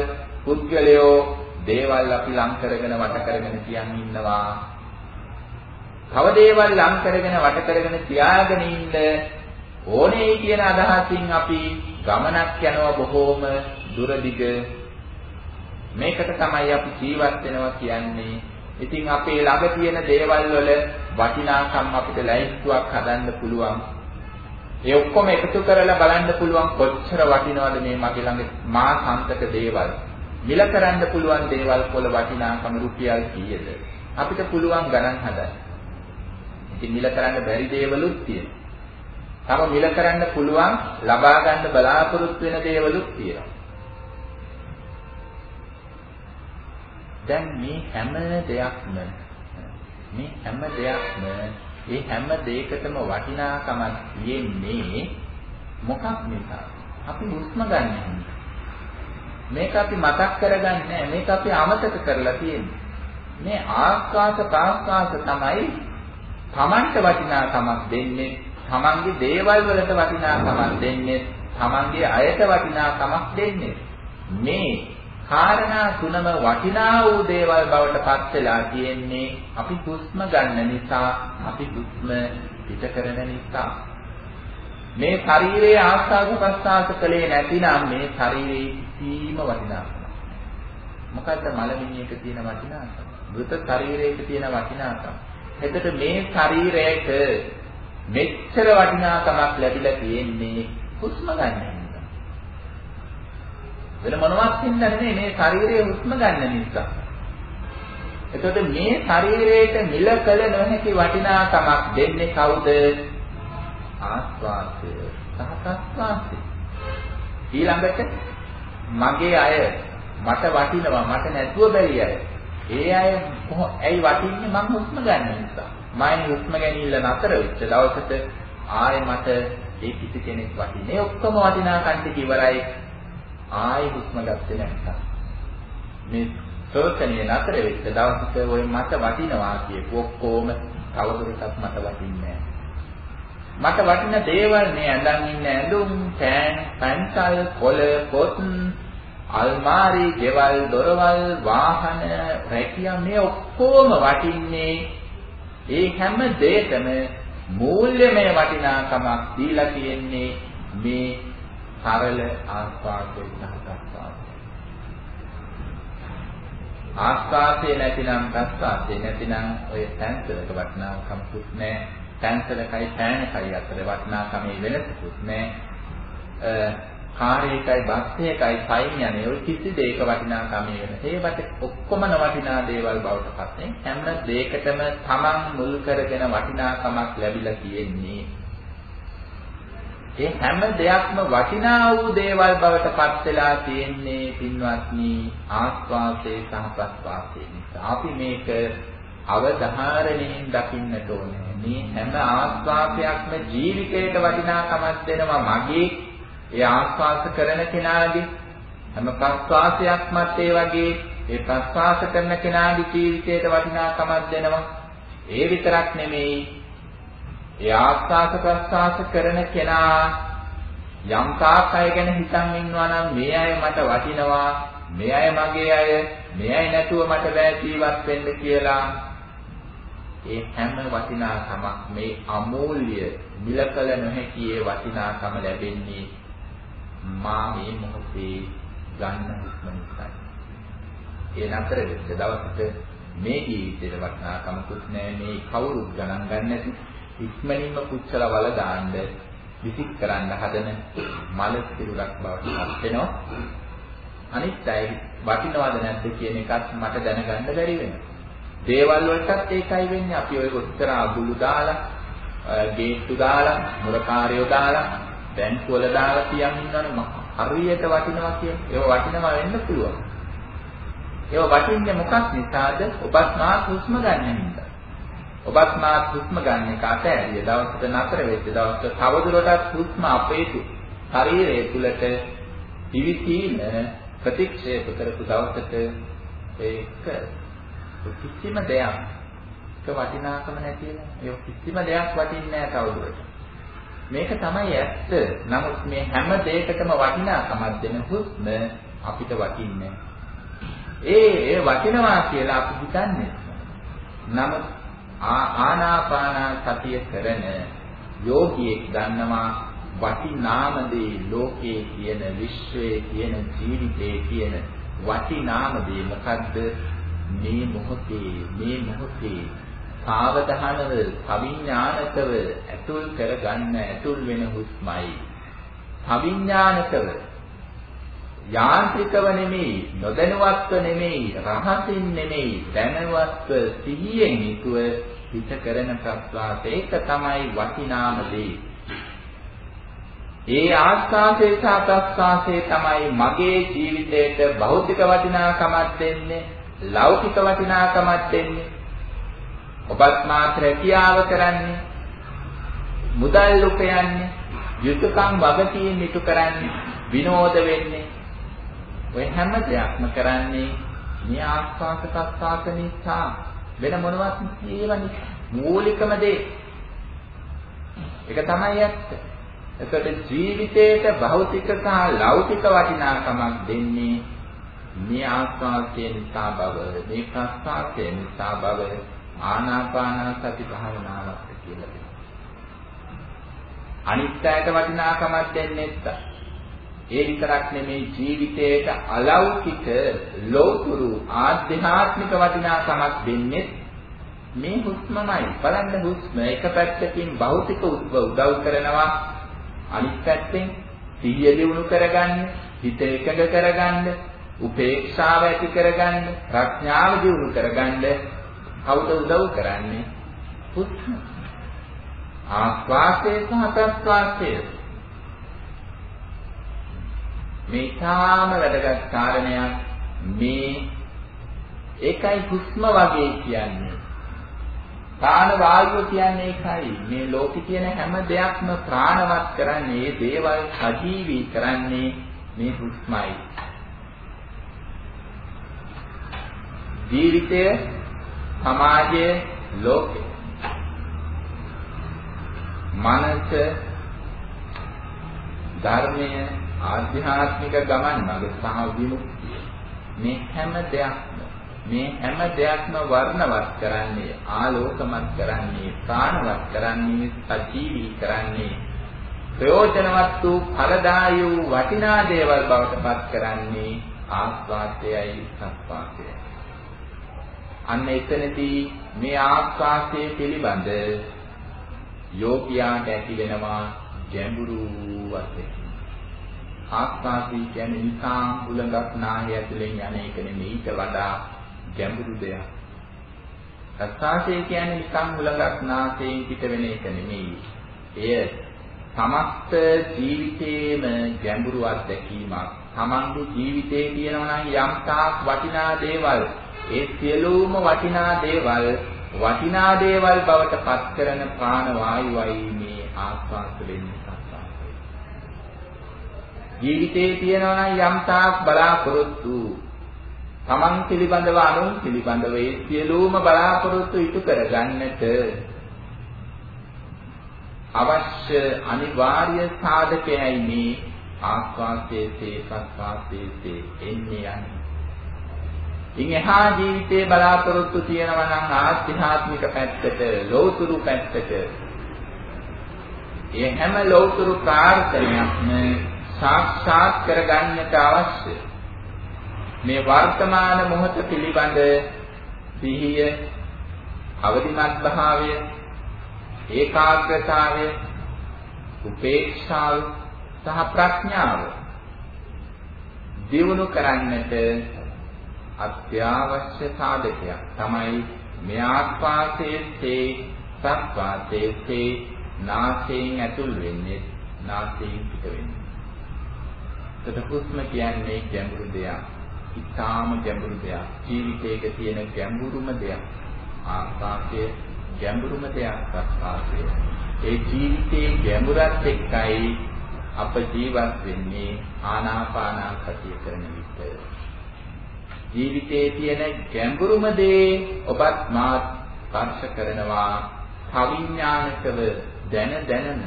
පුද්ගලයෝ දේවල් අපි ලං කරගෙන වට කරගෙන තියන් ඉන්නවා. තව දේවල් ලං කරගෙන වට කරගෙන තියාගෙන ඉන්න ඕනේ කියන අදහසින් අපි ගමනක් යනවා බොහෝම දුර දිග මේකට තමයි අපි ජීවත් වෙනවා කියන්නේ. ඉතින් අපේ ළඟ තියෙන දේවල් වල වටිනාකම් අපිට ලැයිස්තුවක් හදන්න පුළුවන්. ඒ ඔක්කොම එකතු කරලා බලන්න පුළුවන් කොච්චර වටිනවද මේ මගේ ළඟ මා සම්තක දේවල්. මිල කරන්න පුළුවන් දේවල් වල වටිනාකම රුපියල් කීයද? අපිට පුළුවන් ගණන් හදන්න. ඉතින් මිල කරන්න බැරි දේවලුත් තියෙනවා. තම මිල කරන්න පුළුවන් ලබා ගන්න බලාපොරොත්තු වෙන දේවලුත් තියෙනවා. දැන් මේ හැම දෙයක්ම මේ හැම දෙයක්ම ඒ හැම දෙයකටම වටිනාකමක් තියෙන්නේ මොකක් නිසා? අපි හුස්ම ගන්න මේක අපි මතක් කරගන්නේ මේක අපි අමතක කරලා තියෙන්නේ. මේ ආස්වාස ප්‍රාස්වාස තමයි Tamanට වටිනාකමක් දෙන්නේ. Tamanගේ දේවල් වලට වටිනාකමක් දෙන්නේ. Tamanගේ අයට වටිනාකමක් දෙන්නේ. මේ කාරණා තුනම වටිනා වූ දේවල් බවට පත් වෙලා තියෙන්නේ අපි හුස්ම ගන්න නිසා අපි හුස්ම පිට කරන නිසා. මේ ශරීරයේ ආස්වාද ප්‍රස්වාස කලේ නැතිනම් මේ ශරීරයේ කිසිම වටිනාකමක් මොකද්ද මලමිණියක තියෙන වටිනාකම? මృత ශරීරයක තියෙන වටිනාකම. එතකොට මේ ශරීරයට මෙච්චර වටිනාකමක් ලැබිලා තියෙන්නේ හුස්ම ගන්න වෙන මොනවත් හින්දා නෙමෙයි මේ ශරීරයේ හුස්ම ගන්න නිසා. එතකොට මේ ශරීරයට මිල කළ නොහැකි වටිනාකමක් දෙන්නේ කවුද? ආස්වාදය සහ ප්‍රස්වාසය. ඊළඟට මගේ අය මට වටිනවා මට නැතුව බැරි අය. ඒ අය ඇයි වටින්නේ මම හුස්ම ගන්න නිසා. මම හුස්ම ගැනීම නතර වෙච්ච දවසට ආයේ මට ඒ කිසි කෙනෙක් වටිනේ ඔක්කොම වටිනාකම් ටික ඉවරයි ආයි හුස්ම ගත්තේ නැත්තම්. මේ ශෝෂණය නතර වෙච්ච දවසක ওই මට වටිනවා කියපු ඔක්කොම තවදුරටත් මට වටින්නේ මට වටින දේවල් මේ ඇඳන් ඉන්න ඇඳුම්, පෑන්, පැන්සල්, කොළ, පොත්, අල්මාරි, ගෙවල්, දොරවල්, වාහන, රැකියා මේ ඔක්කොම වටින්නේ ඒ හැම දෙයකම මූල්‍යමය වටිනාකමක් දීලා තියෙන්නේ මේ සරල ආස්වාදයේ සහගතතාවය. ආස්වාදයේ නැතිනම් ප්‍රස්වාදයේ නැතිනම් ඔය තැන්සලක වටිනාකමකුත් නැහැ. තැන්සලකයි පෑනකයි අතර වටිනාකමේ වෙනසකුත් නැහැ. කාර්යයකයි බස්සයකයි පයින් යන්නේ ඔය කිසි දෙයක වටිනාකමේ වෙන. ඒවට ඔක්කොම නවටිනා දේවල් බවට පස්සේ හැම දෙයකටම තමන් මුල් කරගෙන වටිනාකමක් ලැබිලා තියෙන්නේ. ඒ හැම දෙයක්ම වටිනා වූ දේවල් බවට පත් වෙලා තියෙන්නේ පින්වත්නි ආස්වාසේ සහ ප්‍රස්වාසේ නිසා. අපි මේක අවධාරණයෙන් දකින්නට ඕනේ. මේ හැම ආස්වාදයක්ම ජීවිතයට වටිනාකමක් දෙනවා මගේ ඒ ආස්වාස කරන කෙනාගේ හැම ප්‍රස්වාසයක්මත් ඒ වගේ ඒ ප්‍රස්වාස කරන කෙනාගේ ජීවිතයට වටිනාකමක් දෙනවා. ඒ විතරක් නෙමෙයි ඒ ආස්වාස ප්‍රස්වාස කරන කෙනා යම් තාක් අය ගැන හිතන් ඉන්නවා නම් මේ අය මට වටිනවා මේ අය මගේ අය මේ අය නැතුව මට බෑ ජීවත් වෙන්න කියලා ඒ හැම වටිනාකමක් මේ අමූල්‍ය මිලකල නොහැකි ඒ වටිනාකම ලැබෙන්නේ මා මේ මොහොතේ ගන්න හුස්ම නිසායි. ඒ නතර වෙච්ච දවසට මේ ජීවිතේට වටිනාකමකුත් නැහැ මේ කවුරුත් ගණන් ගන්න නැති ඉක්මනින්ම පුච්චල වල දාන්න විසික් කරන්න හදන මල සිරුරක් බවට පත් වෙනවා. අනිත් අය වටිනවද නැද්ද කියන එකත් මට දැනගන්න බැරි වෙනවා. දේවල් වලටත් ඒකයි වෙන්නේ. අපි ඔය උත්තර අගුළු දාලා, ගේට්ටු දාලා, මුරකාරයෝ දාලා, බැංකු වල දාලා තියන් ඉන්නවනේ හරියට වටිනවා කියන්නේ. ඒව වටිනවා වෙන්න පුළුවන්. ඒව වටින්නේ මොකක් නිසාද? ඔබත් මාත් හුස්ම ගන්න නිසා. ඔබත් මාත් හුස්ම ගන්න එක අතෑරිය දවසට නතර වෙච්ච දවසට තවදුරටත් හුස්ම අපේ ශරීරය තුළට පිවිසීම ප්‍රතික්ෂේප කරපු දවසට ඒක කිසිම දෙයක් ඒක වටිනාකම නැති වෙන ඒ කිසිම දෙයක් වටින්නේ නැහැ තවදුරට මේක තමයි ඇත්ත. නමුත් මේ හැම දෙයකටම වටිනාකමක් දෙන හුස්ම අපිට වටින්නේ ඒ ඒ වටිනවා කියලා අපි හිතන්නේ නමුත් ආනාපාන සතිය කරන යෝගියෙක් දන්නවා වටිනාම දේ ලෝකයේ තියෙන විශ්වයේ තියෙන ජීවිතයේ තියෙන වටිනාම දේ මොකද්ද? මේ මොහොතේ මේ මොහොතේ සාවධානව සවිඥානිකව ඇතුල් කරගන්න ඇතුල් වෙන හුස්මයි. සවිඥානිකව යාන්ත්‍රිකව නෙමෙයි නොදැනුවත්ව නෙමෙයි රහසින් නෙමෙයි දැනුවත්ව සිහියෙන් යුතුව හිත කරන ප්‍රස්වාස ඒක තමයි වටිනාම දේ. ඒ ආස්වාසේ සහ ප්‍රස්වාසේ තමයි මගේ ජීවිතයට භෞතික වටිනාකමක් දෙන්නේ, ලෞකික වටිනාකමක් දෙන්නේ. ඔබත් මාත්‍ර කියාව කරන්නේ, මුදල් උපයන්නේ, යුතුයකම් වගකීම් ඉටු කරන්නේ, විනෝද වෙන්නේ. ඔය හැම දෙයක්ම කරන්නේ මේ ආස්වාස ප්‍රස්වාස නිසා වෙන මොනවත් ඒවනි මූලිකම දේ. ඒක තමයි ඇත්ත. එතකොට ජීවිතේට භෞතික සහ ලෞකික වටිනාකමක් දෙන්නේ මේ ආස්වාදයේ නිසා බව, මේ ප්‍රස්වාදයේ නිසා බව ආනාපාන සති භාවනාවක් කියලා දෙනවා. අනිත්‍යයට වටිනාකමක් දෙන්නේ නැත්නම් ඒ විතරක් නෙමේ ජීවිතයට අලෞකික ලෝතුරු ආධ්‍යාත්මික වටිනාකමක් දෙන්නේ මේ හුස්මමයි. බලන්න හුස්ම එක පැත්තකින් භෞතික උදව් කරනවා අනිත් පැත්තෙන් සිහිය දියුණු කරගන්න, හිත එකඟ කරගන්න, උපේක්ෂාව ඇති කරගන්න, ප්‍රඥාව දියුණු කරගන්න කවුද උදව් කරන්නේ? හුස්ම. ආස්වාසය සහ ප්‍රස්වාසය මේ තාම වැදගත් කාරණයක් මේ ඒකයි හුස්ම වගේ කියන්නේ. ප්‍රාණ වායුව කියන්නේ ඒකයි. මේ ලෝකේ තියෙන හැම දෙයක්ම ප්‍රාණවත් කරන්නේ, ඒ දේවල් සජීවී කරන්නේ මේ හුස්මයි. ජීවිතය, සමාජය, ලෝකය. මනස ධර්මය ආධ්‍යාත්මික ගමන් මඟ සහ විමුක්තිය මේ හැම දෙයක්ම මේ හැම දෙයක්ම වර්ණවත් කරන්නේ ආලෝකමත් කරන්නේ ප්‍රාණවත් කරන්නේ සජීවී කරන්නේ. ප්‍රයෝජනවත් වූ ඵලදායී වූ වටිනා දේවල් බවට පත් කරන්නේ ආස්වාදයයි සත්වාසයයි අන්න එතනදී මේ ආස්වාදයේ පිළිබඳ යෝගියාට ඇති වෙනවා ගැඹුරු අත්දැකීම ආස්වාදී කියන්නේ නිකං උලඟක් නාහය ඇතුලෙන් යන එක නෙමෙයි ඊට වඩා ගැඹුරු දෙයක්. ප්‍රසආසය කියන්නේ නිකං උලඟක් නාසයෙන් පිට වෙන එක නෙමෙයි. එය සමස්ත ජීවිතේම ගැඹුරු අත්දැකීමක්. Tamange ජීවිතේ කියනවා නම් යම් තාක් වටිනා දේවල් ඒ සියලුම වටිනා දේවල් වටිනා දේවල් බවට පත් කරන ප්‍රාණ වායුවයි මේ ආස්වාද වෙන්නේ. ජීවිතේ තියෙනවා නම් යම් තාක් බලාපොරොත්තු තමන් පිළිබඳව අනුන් පිළිබඳව ඒ සියලුම බලාපොරොත්තු ඉටු කරගන්නට අවශ්‍ය අනිවාර්ය සාධකයයි මේ ආස්වාදයේ ප්‍රස්වාදයේ එන්නේ යන්නේ. ඉන් එහා ජීවිතේ බලාපොරොත්තු තියෙනවා නම් ආධ්‍යාත්මික පැත්තට, ලෞතුරු පැත්තට ඒ හැම ලෞතුරු ප්‍රාර්ථනයක්ම සාක්ෂාත් කරගන්නට අවශ්‍ය. මේ වර්තමාන මොහොත පිළිබඳ සිහිය අවදිමත් භාවය ඒකාග්‍රතාවය උපේක්ෂාව සහ ප්‍රඥාව දියුණු කරන්නට අත්‍යවශ්‍ය සාධකයක්. තමයි මේ ආස්වාසයේ සත්වාසයේ නාසයෙන් ඇතුල් වෙන්නේ නාසයෙන් පිට වෙන්නේ. එතකොට හුස්ම කියන්නේ ගැඹුරු දෙයක්. ඉතාම ගැඹුරු දෙයක්. ජීවිතයක තියෙන ගැඹුරුම දෙයක්. ආස්වාදයේ ගැඹුරුම දෙයක් ප්‍රස්වාදය. ඒ ජීවිතයේ ගැඹුරත් එක්කයි අප ජීවත් වෙන්නේ ආනාපාන සතිය කරන විට. ජීවිතයේ තියෙන ගැඹුරුම දේ ඔබත් මාත් ස්පර්ශ කරනවා කවිඥානිකව දැන දැනම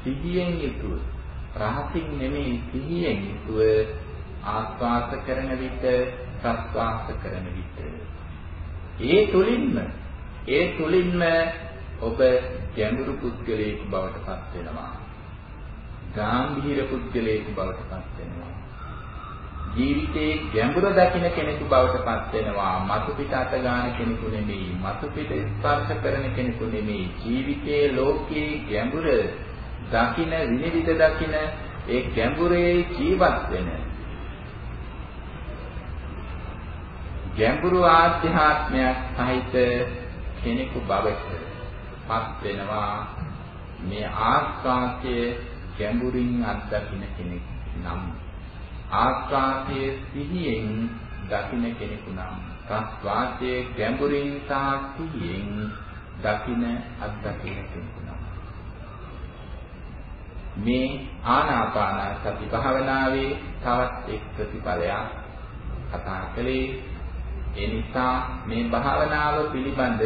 සිහියෙන් යුතුව රහසින් නෙමෙයි සිහියෙන් යුතුව ආස්වාස කරන විට ප්‍රස්වාස කරන විට ඒ තුලින්ම ඒ තුලින්ම ඔබ ගැඹුරු පුද්ගලයෙකු බවට පත් වෙනවා. ගාම්භීර පුද්ගලයෙකු බවට පත් වෙනවා. ජීවිතයේ ගැඹුර දකින කෙනෙකු බවට පත් වෙනවා. මතු පිට අත ගන්න කෙනෙකු නෙමෙයි. මතු පිට ස්පර්ශ කරන කෙනෙකු නෙමෙයි. ජීවිතයේ ලෝකයේ ගැඹුර දකින විනිවිද දකින ඒ ගැඹුරේ ජීවත් වෙන. ගැඹුරු ආධ්‍යාත්මයක් සහිත කෙනෙකු බවට පත් වෙනවා මේ ආස්වාදයේ ගැඹුරින් අත්දකින කෙනෙක් නම්. ආස්වාදයේ සිහියෙන් දකින කෙනෙකු නම්. ප්‍රස්වාදයේ ගැඹුරින් සහ සිහියෙන් දකින අත්දකින කෙනෙකු මේ ආනාපාන සති භාවනාවේ තවත් එක් ප්‍රතිඵලයක් කතා කළේ. ඒ නිසා මේ භාවනාව පිළිබඳ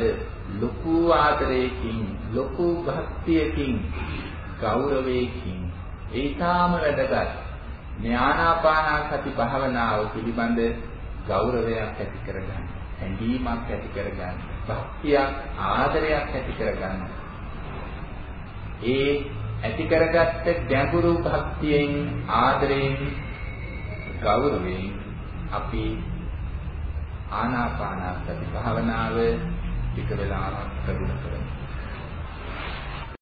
ලොකු ආදරයකින් ලොකු භක්තියකින් ගෞරවයකින් ඒකාම වැඩගත් මේ ආනාපාන සති භාවනාව පිළිබඳ ගෞරවයක් ඇති කරගන්න හැඟීමක් ඇති කරගන්න භක්තියක් ආදරයක් ඇති කරගන්න. ඒ ඇති කරගත්ත ගැඹුරු භක්තියෙන් ආදරයෙන් ගෞරවයෙන් අපි ආනාපානසති භාවනාව ටික වෙලාවක් ප්‍රගුණ කරමු.